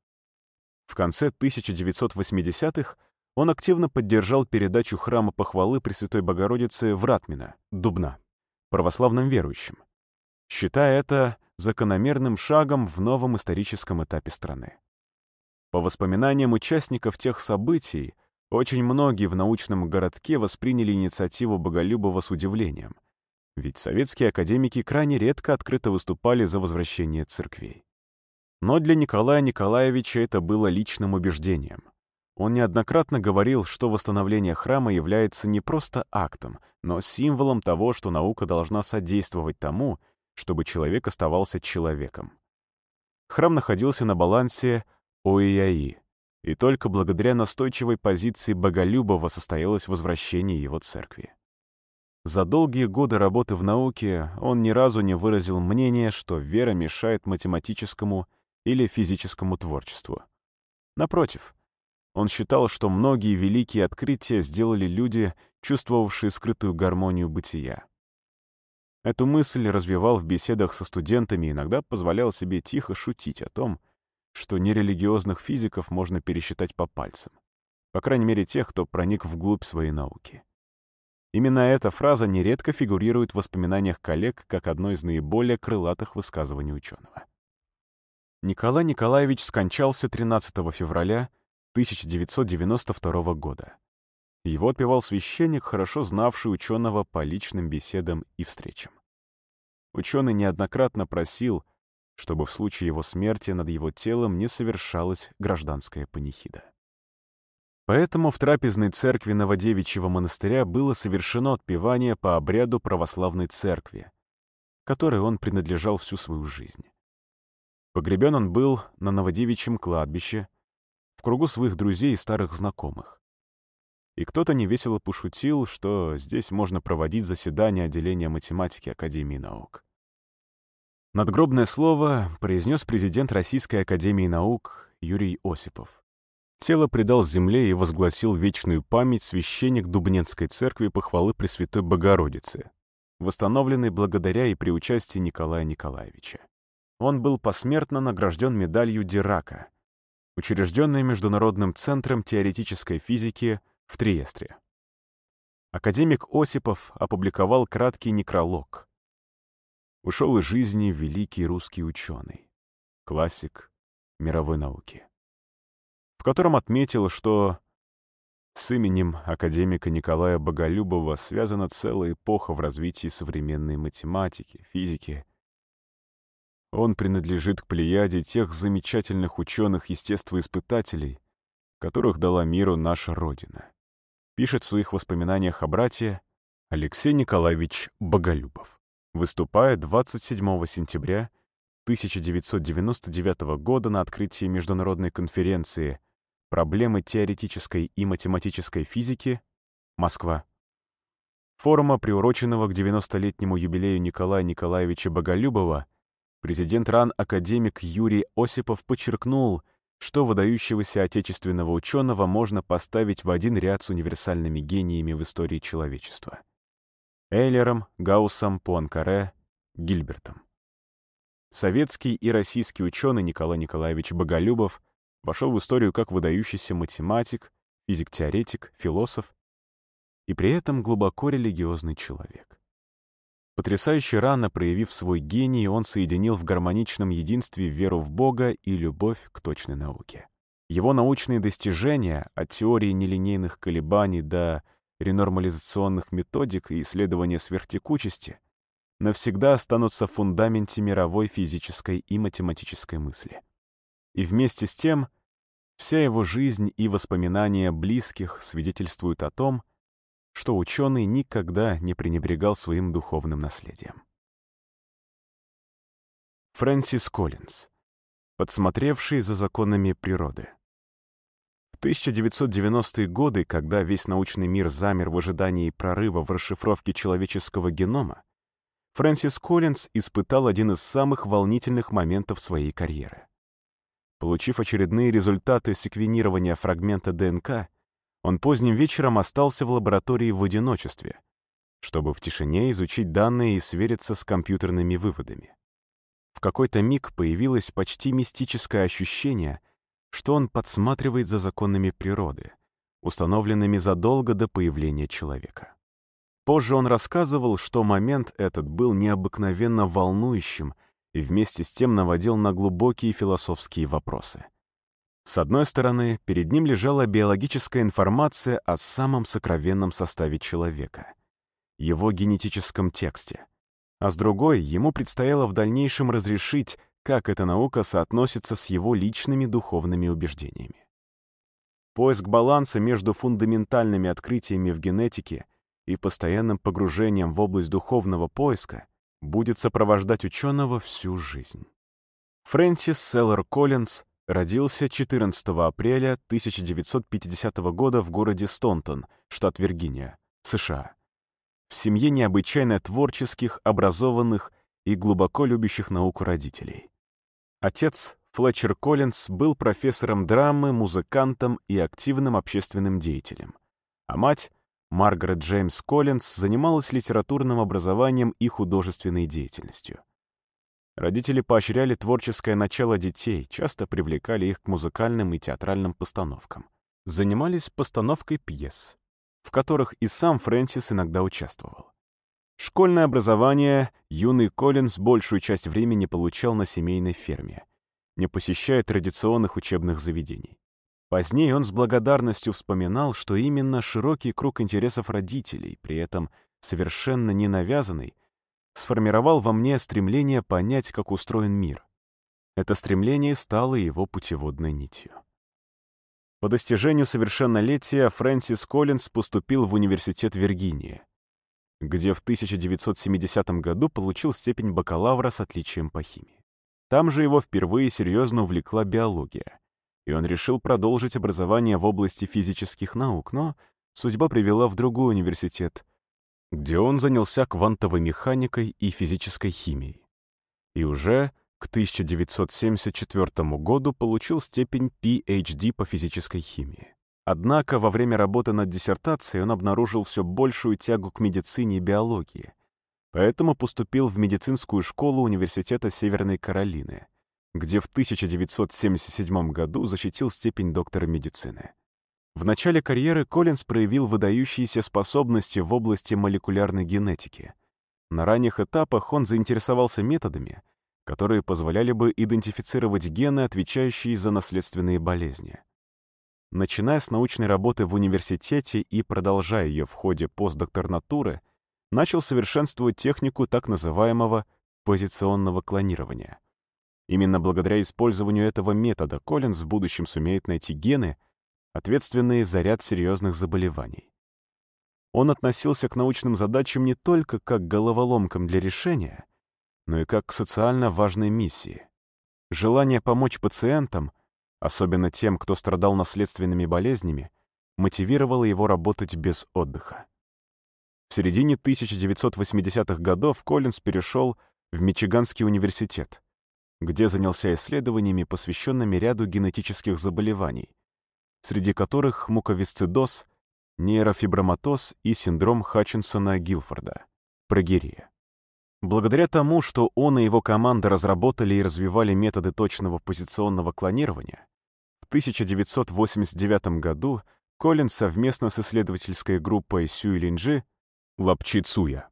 В конце 1980-х он активно поддержал передачу храма похвалы Пресвятой Богородицы в Ратмино, Дубна, православным верующим, считая это закономерным шагом в новом историческом этапе страны. По воспоминаниям участников тех событий, Очень многие в научном городке восприняли инициативу Боголюбова с удивлением, ведь советские академики крайне редко открыто выступали за возвращение церквей. Но для Николая Николаевича это было личным убеждением. Он неоднократно говорил, что восстановление храма является не просто актом, но символом того, что наука должна содействовать тому, чтобы человек оставался человеком. Храм находился на балансе Оияи, и только благодаря настойчивой позиции Боголюбова состоялось возвращение его церкви. За долгие годы работы в науке он ни разу не выразил мнения, что вера мешает математическому или физическому творчеству. Напротив, он считал, что многие великие открытия сделали люди, чувствовавшие скрытую гармонию бытия. Эту мысль развивал в беседах со студентами и иногда позволял себе тихо шутить о том, что нерелигиозных физиков можно пересчитать по пальцам. По крайней мере, тех, кто проник вглубь своей науки. Именно эта фраза нередко фигурирует в воспоминаниях коллег как одно из наиболее крылатых высказываний ученого. Николай Николаевич скончался 13 февраля 1992 года. Его отпевал священник, хорошо знавший ученого по личным беседам и встречам. Ученый неоднократно просил, чтобы в случае его смерти над его телом не совершалась гражданская панихида. Поэтому в трапезной церкви Новодевичьего монастыря было совершено отпевание по обряду православной церкви, которой он принадлежал всю свою жизнь. Погребен он был на Новодевичьем кладбище, в кругу своих друзей и старых знакомых. И кто-то невесело пошутил, что здесь можно проводить заседание отделения математики Академии наук. Надгробное слово произнес президент Российской Академии наук Юрий Осипов. Тело предал земле и возгласил вечную память священник Дубненской церкви похвалы Пресвятой Богородицы, восстановленной благодаря и при участии Николая Николаевича. Он был посмертно награжден медалью Дирака, учрежденной Международным центром теоретической физики в Триестре. Академик Осипов опубликовал краткий некролог. Ушел из жизни великий русский ученый, классик мировой науки в котором отметил, что с именем академика Николая Боголюбова связана целая эпоха в развитии современной математики, физики. Он принадлежит к плеяде тех замечательных ученых-естествоиспытателей, которых дала миру наша Родина. Пишет в своих воспоминаниях о брате Алексей Николаевич Боголюбов, выступая 27 сентября 1999 года на открытии международной конференции Проблемы теоретической и математической физики. Москва. Форума, приуроченного к 90-летнему юбилею Николая Николаевича Боголюбова, президент РАН академик Юрий Осипов подчеркнул, что выдающегося отечественного ученого можно поставить в один ряд с универсальными гениями в истории человечества. Эйлером, Гауссом, Пуанкаре, Гильбертом. Советский и российский ученый Николай Николаевич Боголюбов вошел в историю как выдающийся математик, физик-теоретик, философ и при этом глубоко религиозный человек. Потрясающе рано проявив свой гений, он соединил в гармоничном единстве веру в Бога и любовь к точной науке. Его научные достижения от теории нелинейных колебаний до ренормализационных методик и исследования сверхтекучести навсегда останутся в фундаменте мировой физической и математической мысли. И вместе с тем, вся его жизнь и воспоминания близких свидетельствуют о том, что ученый никогда не пренебрегал своим духовным наследием. Фрэнсис Коллинз, подсмотревший за законами природы. В 1990-е годы, когда весь научный мир замер в ожидании прорыва в расшифровке человеческого генома, Фрэнсис Коллинз испытал один из самых волнительных моментов своей карьеры. Получив очередные результаты секвенирования фрагмента ДНК, он поздним вечером остался в лаборатории в одиночестве, чтобы в тишине изучить данные и свериться с компьютерными выводами. В какой-то миг появилось почти мистическое ощущение, что он подсматривает за законами природы, установленными задолго до появления человека. Позже он рассказывал, что момент этот был необыкновенно волнующим и вместе с тем наводил на глубокие философские вопросы. С одной стороны, перед ним лежала биологическая информация о самом сокровенном составе человека, его генетическом тексте, а с другой, ему предстояло в дальнейшем разрешить, как эта наука соотносится с его личными духовными убеждениями. Поиск баланса между фундаментальными открытиями в генетике и постоянным погружением в область духовного поиска будет сопровождать ученого всю жизнь. Фрэнсис Селлер Коллинз родился 14 апреля 1950 года в городе Стонтон, штат Виргиния, США, в семье необычайно творческих, образованных и глубоко любящих науку родителей. Отец, Флетчер Коллинз, был профессором драмы, музыкантом и активным общественным деятелем, а мать, Маргарет Джеймс Коллинз, занималась литературным образованием и художественной деятельностью. Родители поощряли творческое начало детей, часто привлекали их к музыкальным и театральным постановкам. Занимались постановкой пьес, в которых и сам Фрэнсис иногда участвовал. Школьное образование юный Коллинз большую часть времени получал на семейной ферме, не посещая традиционных учебных заведений. Позднее он с благодарностью вспоминал, что именно широкий круг интересов родителей, при этом совершенно не навязанный, сформировал во мне стремление понять, как устроен мир. Это стремление стало его путеводной нитью. По достижению совершеннолетия Фрэнсис Коллинз поступил в Университет Виргинии, где в 1970 году получил степень бакалавра с отличием по химии. Там же его впервые серьезно увлекла биология, и он решил продолжить образование в области физических наук, но судьба привела в другой университет, где он занялся квантовой механикой и физической химией. И уже к 1974 году получил степень PhD по физической химии. Однако во время работы над диссертацией он обнаружил все большую тягу к медицине и биологии, поэтому поступил в медицинскую школу Университета Северной Каролины, где в 1977 году защитил степень доктора медицины. В начале карьеры Коллинз проявил выдающиеся способности в области молекулярной генетики. На ранних этапах он заинтересовался методами, которые позволяли бы идентифицировать гены, отвечающие за наследственные болезни. Начиная с научной работы в университете и продолжая ее в ходе постдокторнатуры, начал совершенствовать технику так называемого позиционного клонирования. Именно благодаря использованию этого метода Коллинз в будущем сумеет найти гены, ответственные за ряд серьезных заболеваний. Он относился к научным задачам не только как к головоломкам для решения, но и как к социально важной миссии. Желание помочь пациентам, особенно тем, кто страдал наследственными болезнями, мотивировало его работать без отдыха. В середине 1980-х годов Коллинз перешел в Мичиганский университет, где занялся исследованиями, посвященными ряду генетических заболеваний, среди которых муковисцидоз, нейрофиброматоз и синдром Хатчинсона-Гилфорда, прогерия. Благодаря тому, что он и его команда разработали и развивали методы точного позиционного клонирования, 1989 году Коллин совместно с исследовательской группой Сюй Линджи Лапчи Цуя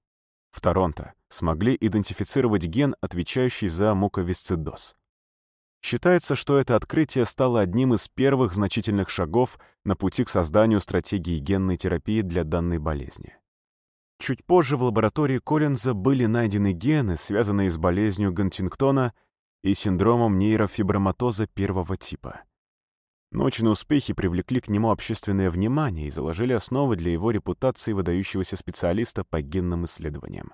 в Торонто смогли идентифицировать ген, отвечающий за муковисцидоз. Считается, что это открытие стало одним из первых значительных шагов на пути к созданию стратегии генной терапии для данной болезни. Чуть позже в лаборатории Коллинза были найдены гены, связанные с болезнью Гантингтона и синдромом нейрофиброматоза первого типа. Научные успехи привлекли к нему общественное внимание и заложили основы для его репутации выдающегося специалиста по генным исследованиям.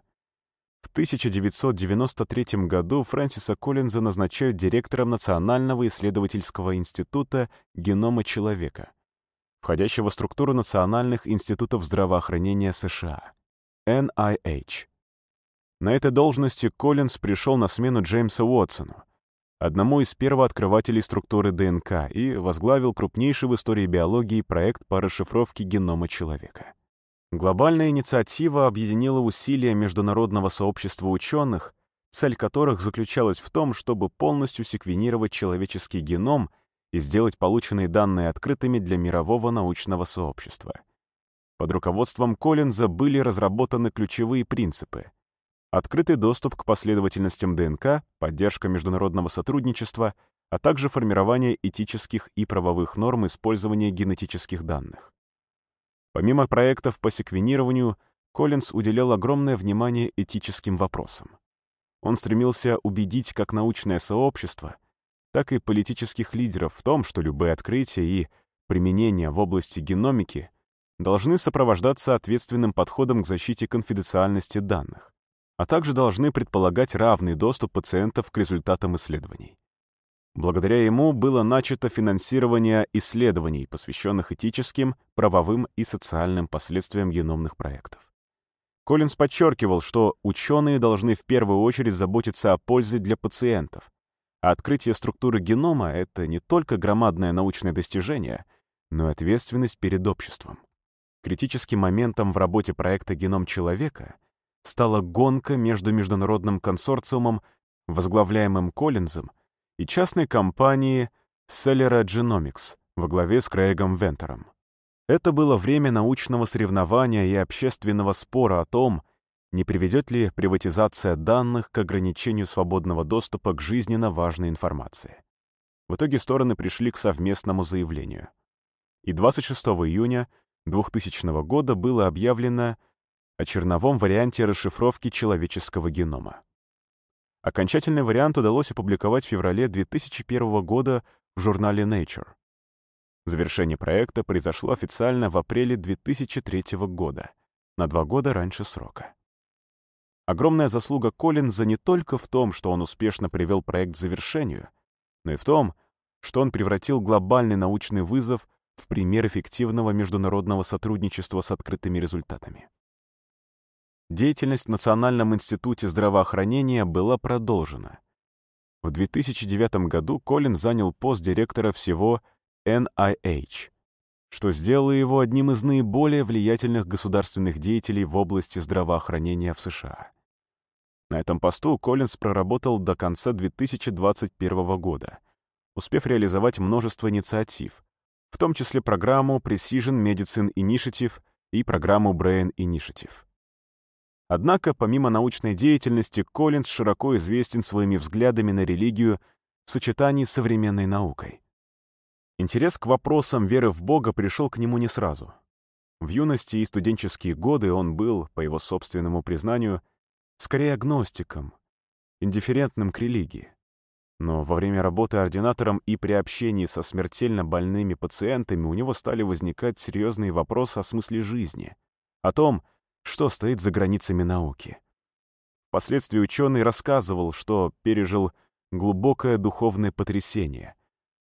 В 1993 году Фрэнсиса Коллинза назначают директором Национального исследовательского института генома человека, входящего в структуру Национальных институтов здравоохранения США, NIH. На этой должности Коллинз пришел на смену Джеймсу Уотсону, одному из первооткрывателей структуры ДНК, и возглавил крупнейший в истории биологии проект по расшифровке генома человека. Глобальная инициатива объединила усилия международного сообщества ученых, цель которых заключалась в том, чтобы полностью секвенировать человеческий геном и сделать полученные данные открытыми для мирового научного сообщества. Под руководством Коллинза были разработаны ключевые принципы. Открытый доступ к последовательностям ДНК, поддержка международного сотрудничества, а также формирование этических и правовых норм использования генетических данных. Помимо проектов по секвенированию, Коллинз уделял огромное внимание этическим вопросам. Он стремился убедить как научное сообщество, так и политических лидеров в том, что любые открытия и применения в области геномики должны сопровождаться ответственным подходом к защите конфиденциальности данных, а также должны предполагать равный доступ пациентов к результатам исследований. Благодаря ему было начато финансирование исследований, посвященных этическим, правовым и социальным последствиям геномных проектов. Коллинз подчеркивал, что ученые должны в первую очередь заботиться о пользе для пациентов, а открытие структуры генома — это не только громадное научное достижение, но и ответственность перед обществом. Критическим моментом в работе проекта «Геном человека» стала гонка между международным консорциумом, возглавляемым Коллинзом, и частной компанией Celera Genomics во главе с Крейгом Вентером. Это было время научного соревнования и общественного спора о том, не приведет ли приватизация данных к ограничению свободного доступа к жизненно важной информации. В итоге стороны пришли к совместному заявлению. И 26 июня 2000 года было объявлено о черновом варианте расшифровки человеческого генома. Окончательный вариант удалось опубликовать в феврале 2001 года в журнале Nature. Завершение проекта произошло официально в апреле 2003 года, на два года раньше срока. Огромная заслуга Коллинза не только в том, что он успешно привел проект к завершению, но и в том, что он превратил глобальный научный вызов в пример эффективного международного сотрудничества с открытыми результатами. Деятельность в Национальном институте здравоохранения была продолжена. В 2009 году Колин занял пост директора всего NIH, что сделало его одним из наиболее влиятельных государственных деятелей в области здравоохранения в США. На этом посту Коллинз проработал до конца 2021 года, успев реализовать множество инициатив, в том числе программу Precision Medicine Initiative и программу Brain Initiative. Однако, помимо научной деятельности, Коллинз широко известен своими взглядами на религию в сочетании с современной наукой. Интерес к вопросам веры в Бога пришел к нему не сразу. В юности и студенческие годы он был, по его собственному признанию, скорее агностиком, индифферентным к религии. Но во время работы ординатором и при общении со смертельно больными пациентами у него стали возникать серьезные вопросы о смысле жизни, о том, что стоит за границами науки. Впоследствии ученый рассказывал, что пережил глубокое духовное потрясение,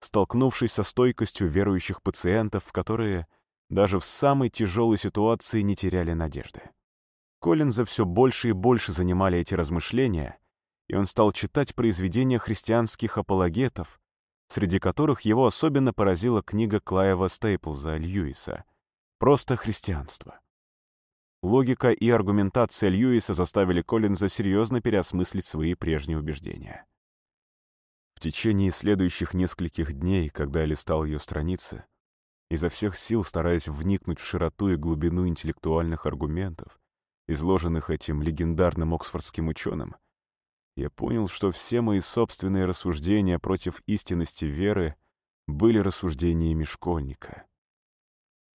столкнувшись со стойкостью верующих пациентов, которые даже в самой тяжелой ситуации не теряли надежды. Коллинза все больше и больше занимали эти размышления — и он стал читать произведения христианских апологетов, среди которых его особенно поразила книга Клаева Стейплза Льюиса «Просто христианство». Логика и аргументация Льюиса заставили Коллинза серьезно переосмыслить свои прежние убеждения. В течение следующих нескольких дней, когда я листал ее страницы, изо всех сил стараясь вникнуть в широту и глубину интеллектуальных аргументов, изложенных этим легендарным оксфордским ученым, я понял, что все мои собственные рассуждения против истинности веры были рассуждениями школьника.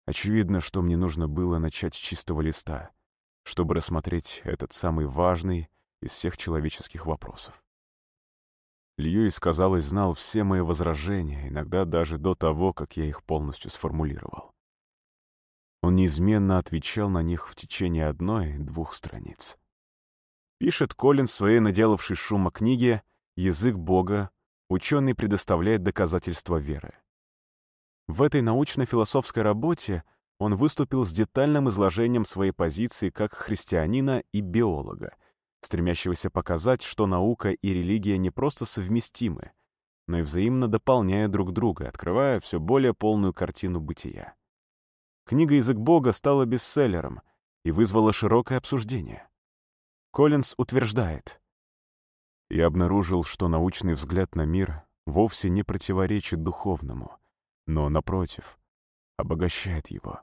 Очевидно, что мне нужно было начать с чистого листа, чтобы рассмотреть этот самый важный из всех человеческих вопросов. Льюис, казалось, знал все мои возражения, иногда даже до того, как я их полностью сформулировал. Он неизменно отвечал на них в течение одной-двух страниц. Пишет Колин в своей наделавшей шума книге «Язык Бога. Ученый предоставляет доказательства веры». В этой научно-философской работе он выступил с детальным изложением своей позиции как христианина и биолога, стремящегося показать, что наука и религия не просто совместимы, но и взаимно дополняют друг друга, открывая все более полную картину бытия. Книга «Язык Бога» стала бестселлером и вызвала широкое обсуждение. Коллинз утверждает, «Я обнаружил, что научный взгляд на мир вовсе не противоречит духовному, но, напротив, обогащает его».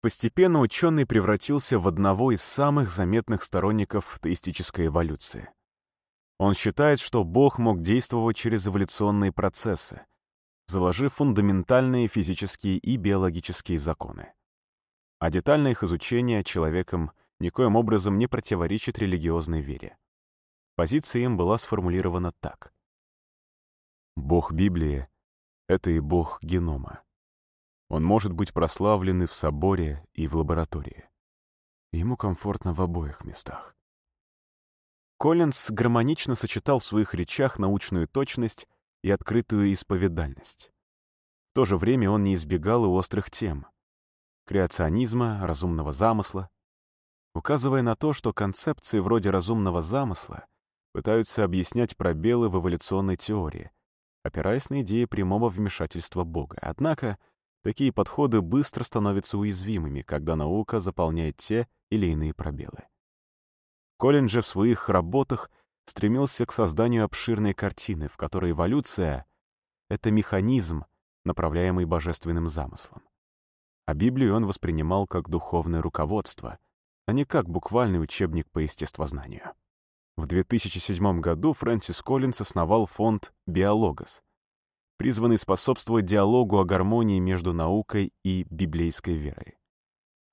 Постепенно ученый превратился в одного из самых заметных сторонников теистической эволюции. Он считает, что Бог мог действовать через эволюционные процессы, заложив фундаментальные физические и биологические законы. А детальное их изучение человеком никоим образом не противоречит религиозной вере. Позиция им была сформулирована так. Бог Библии — это и Бог генома. Он может быть прославлен и в соборе, и в лаборатории. Ему комфортно в обоих местах. Коллинз гармонично сочетал в своих речах научную точность и открытую исповедальность. В то же время он не избегал и острых тем — креационизма, разумного замысла, указывая на то, что концепции вроде разумного замысла пытаются объяснять пробелы в эволюционной теории, опираясь на идеи прямого вмешательства Бога. Однако такие подходы быстро становятся уязвимыми, когда наука заполняет те или иные пробелы. Коллин же в своих работах стремился к созданию обширной картины, в которой эволюция — это механизм, направляемый божественным замыслом. А Библию он воспринимал как духовное руководство, а не как буквальный учебник по естествознанию. В 2007 году Фрэнсис Коллинс основал фонд «Биологос», призванный способствовать диалогу о гармонии между наукой и библейской верой.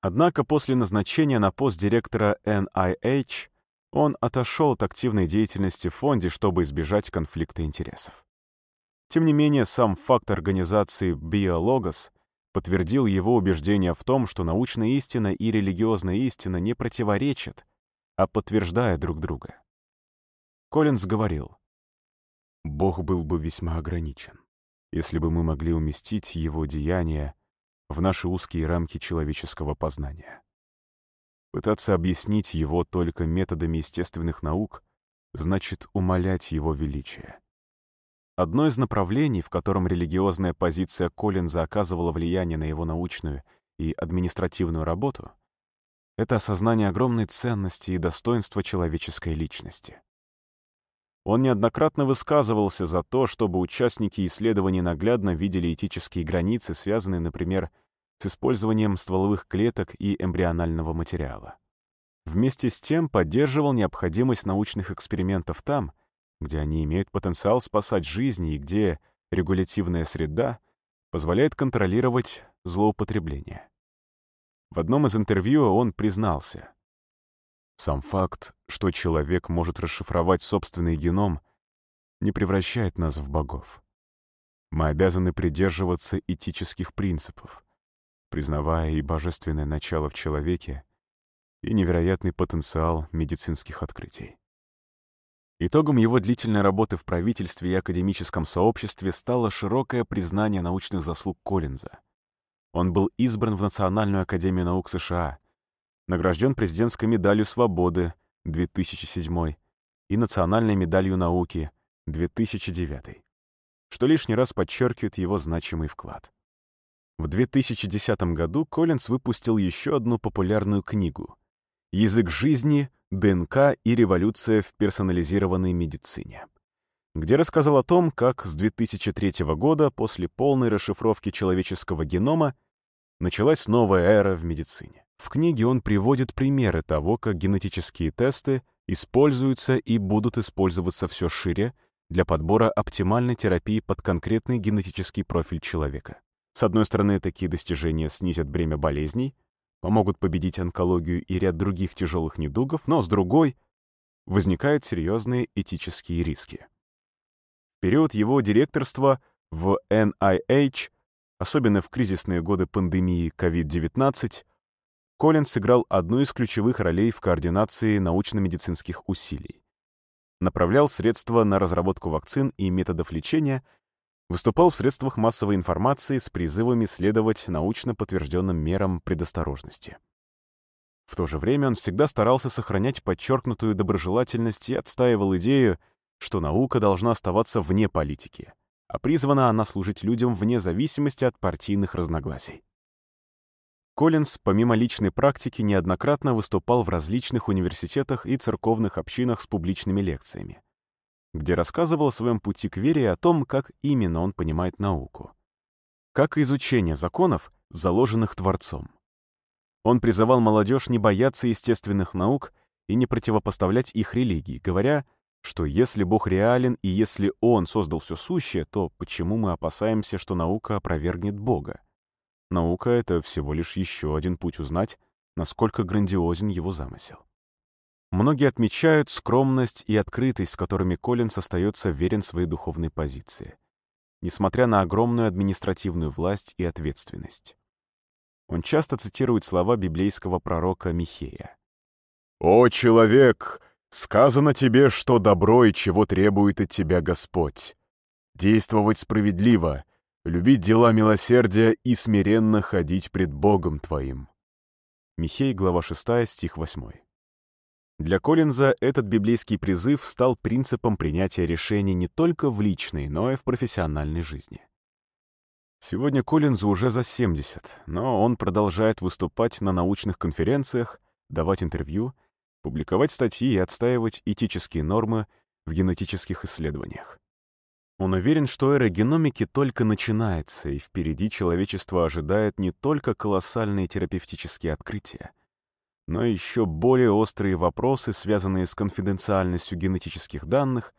Однако после назначения на пост директора NIH он отошел от активной деятельности в фонде, чтобы избежать конфликта интересов. Тем не менее, сам факт организации «Биологос» подтвердил его убеждение в том, что научная истина и религиозная истина не противоречат, а подтверждают друг друга. Коллинз говорил, «Бог был бы весьма ограничен, если бы мы могли уместить его деяния в наши узкие рамки человеческого познания. Пытаться объяснить его только методами естественных наук значит умалять его величие. Одно из направлений, в котором религиозная позиция Коллинза оказывала влияние на его научную и административную работу, это осознание огромной ценности и достоинства человеческой личности. Он неоднократно высказывался за то, чтобы участники исследований наглядно видели этические границы, связанные, например, с использованием стволовых клеток и эмбрионального материала. Вместе с тем поддерживал необходимость научных экспериментов там, где они имеют потенциал спасать жизни и где регулятивная среда позволяет контролировать злоупотребление. В одном из интервью он признался. Сам факт, что человек может расшифровать собственный геном, не превращает нас в богов. Мы обязаны придерживаться этических принципов, признавая и божественное начало в человеке, и невероятный потенциал медицинских открытий. Итогом его длительной работы в правительстве и академическом сообществе стало широкое признание научных заслуг Коллинза. Он был избран в Национальную академию наук США, награжден президентской медалью свободы 2007 и Национальной медалью науки 2009, что лишний раз подчеркивает его значимый вклад. В 2010 году Коллинз выпустил еще одну популярную книгу «Язык жизни, ДНК и революция в персонализированной медицине», где рассказал о том, как с 2003 года, после полной расшифровки человеческого генома, началась новая эра в медицине. В книге он приводит примеры того, как генетические тесты используются и будут использоваться все шире для подбора оптимальной терапии под конкретный генетический профиль человека. С одной стороны, такие достижения снизят бремя болезней, помогут победить онкологию и ряд других тяжелых недугов, но с другой возникают серьезные этические риски. В период его директорства в NIH, особенно в кризисные годы пандемии COVID-19, Коллинз сыграл одну из ключевых ролей в координации научно-медицинских усилий. Направлял средства на разработку вакцин и методов лечения — Выступал в средствах массовой информации с призывами следовать научно подтвержденным мерам предосторожности. В то же время он всегда старался сохранять подчеркнутую доброжелательность и отстаивал идею, что наука должна оставаться вне политики, а призвана она служить людям вне зависимости от партийных разногласий. Коллинз, помимо личной практики, неоднократно выступал в различных университетах и церковных общинах с публичными лекциями где рассказывал о своем пути к вере и о том, как именно он понимает науку. Как изучение законов, заложенных Творцом. Он призывал молодежь не бояться естественных наук и не противопоставлять их религии, говоря, что если Бог реален и если Он создал все сущее, то почему мы опасаемся, что наука опровергнет Бога? Наука — это всего лишь еще один путь узнать, насколько грандиозен его замысел. Многие отмечают скромность и открытость, с которыми Коллинс остается верен своей духовной позиции, несмотря на огромную административную власть и ответственность. Он часто цитирует слова библейского пророка Михея. «О, человек, сказано тебе, что добро и чего требует от тебя Господь. Действовать справедливо, любить дела милосердия и смиренно ходить пред Богом твоим». Михей, глава 6, стих 8. Для Коллинза этот библейский призыв стал принципом принятия решений не только в личной, но и в профессиональной жизни. Сегодня Коллинзу уже за 70, но он продолжает выступать на научных конференциях, давать интервью, публиковать статьи и отстаивать этические нормы в генетических исследованиях. Он уверен, что эра геномики только начинается, и впереди человечество ожидает не только колоссальные терапевтические открытия, но еще более острые вопросы, связанные с конфиденциальностью генетических данных,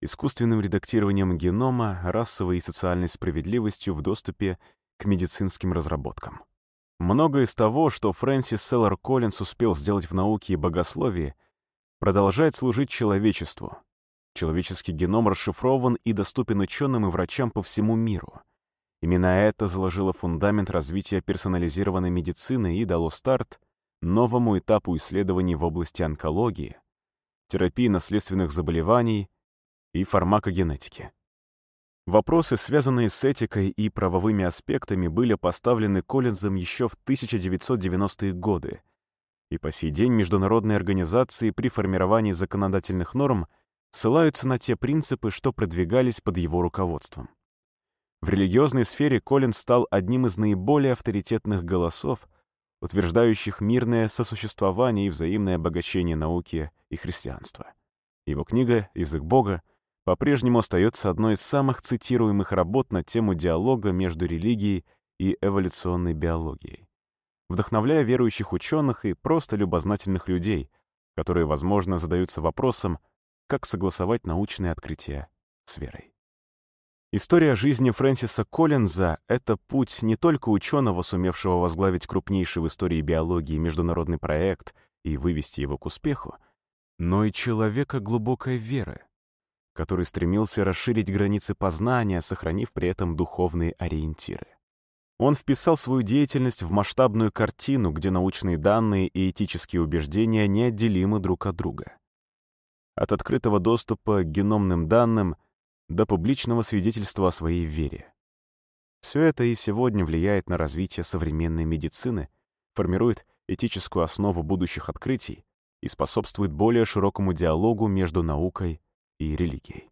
искусственным редактированием генома, расовой и социальной справедливостью в доступе к медицинским разработкам. Многое из того, что Фрэнсис Селлар Коллинс успел сделать в науке и богословии, продолжает служить человечеству. Человеческий геном расшифрован и доступен ученым и врачам по всему миру. Именно это заложило фундамент развития персонализированной медицины и дало старт новому этапу исследований в области онкологии, терапии наследственных заболеваний и фармакогенетики. Вопросы, связанные с этикой и правовыми аспектами, были поставлены Коллинзом еще в 1990-е годы, и по сей день международные организации при формировании законодательных норм ссылаются на те принципы, что продвигались под его руководством. В религиозной сфере Коллинз стал одним из наиболее авторитетных голосов, утверждающих мирное сосуществование и взаимное обогащение науки и христианства. Его книга «Язык Бога» по-прежнему остается одной из самых цитируемых работ на тему диалога между религией и эволюционной биологией, вдохновляя верующих ученых и просто любознательных людей, которые, возможно, задаются вопросом, как согласовать научные открытия с верой. История жизни Фрэнсиса Коллинза — это путь не только ученого, сумевшего возглавить крупнейший в истории биологии международный проект и вывести его к успеху, но и человека глубокой веры, который стремился расширить границы познания, сохранив при этом духовные ориентиры. Он вписал свою деятельность в масштабную картину, где научные данные и этические убеждения неотделимы друг от друга. От открытого доступа к геномным данным — до публичного свидетельства о своей вере. Все это и сегодня влияет на развитие современной медицины, формирует этическую основу будущих открытий и способствует более широкому диалогу между наукой и религией.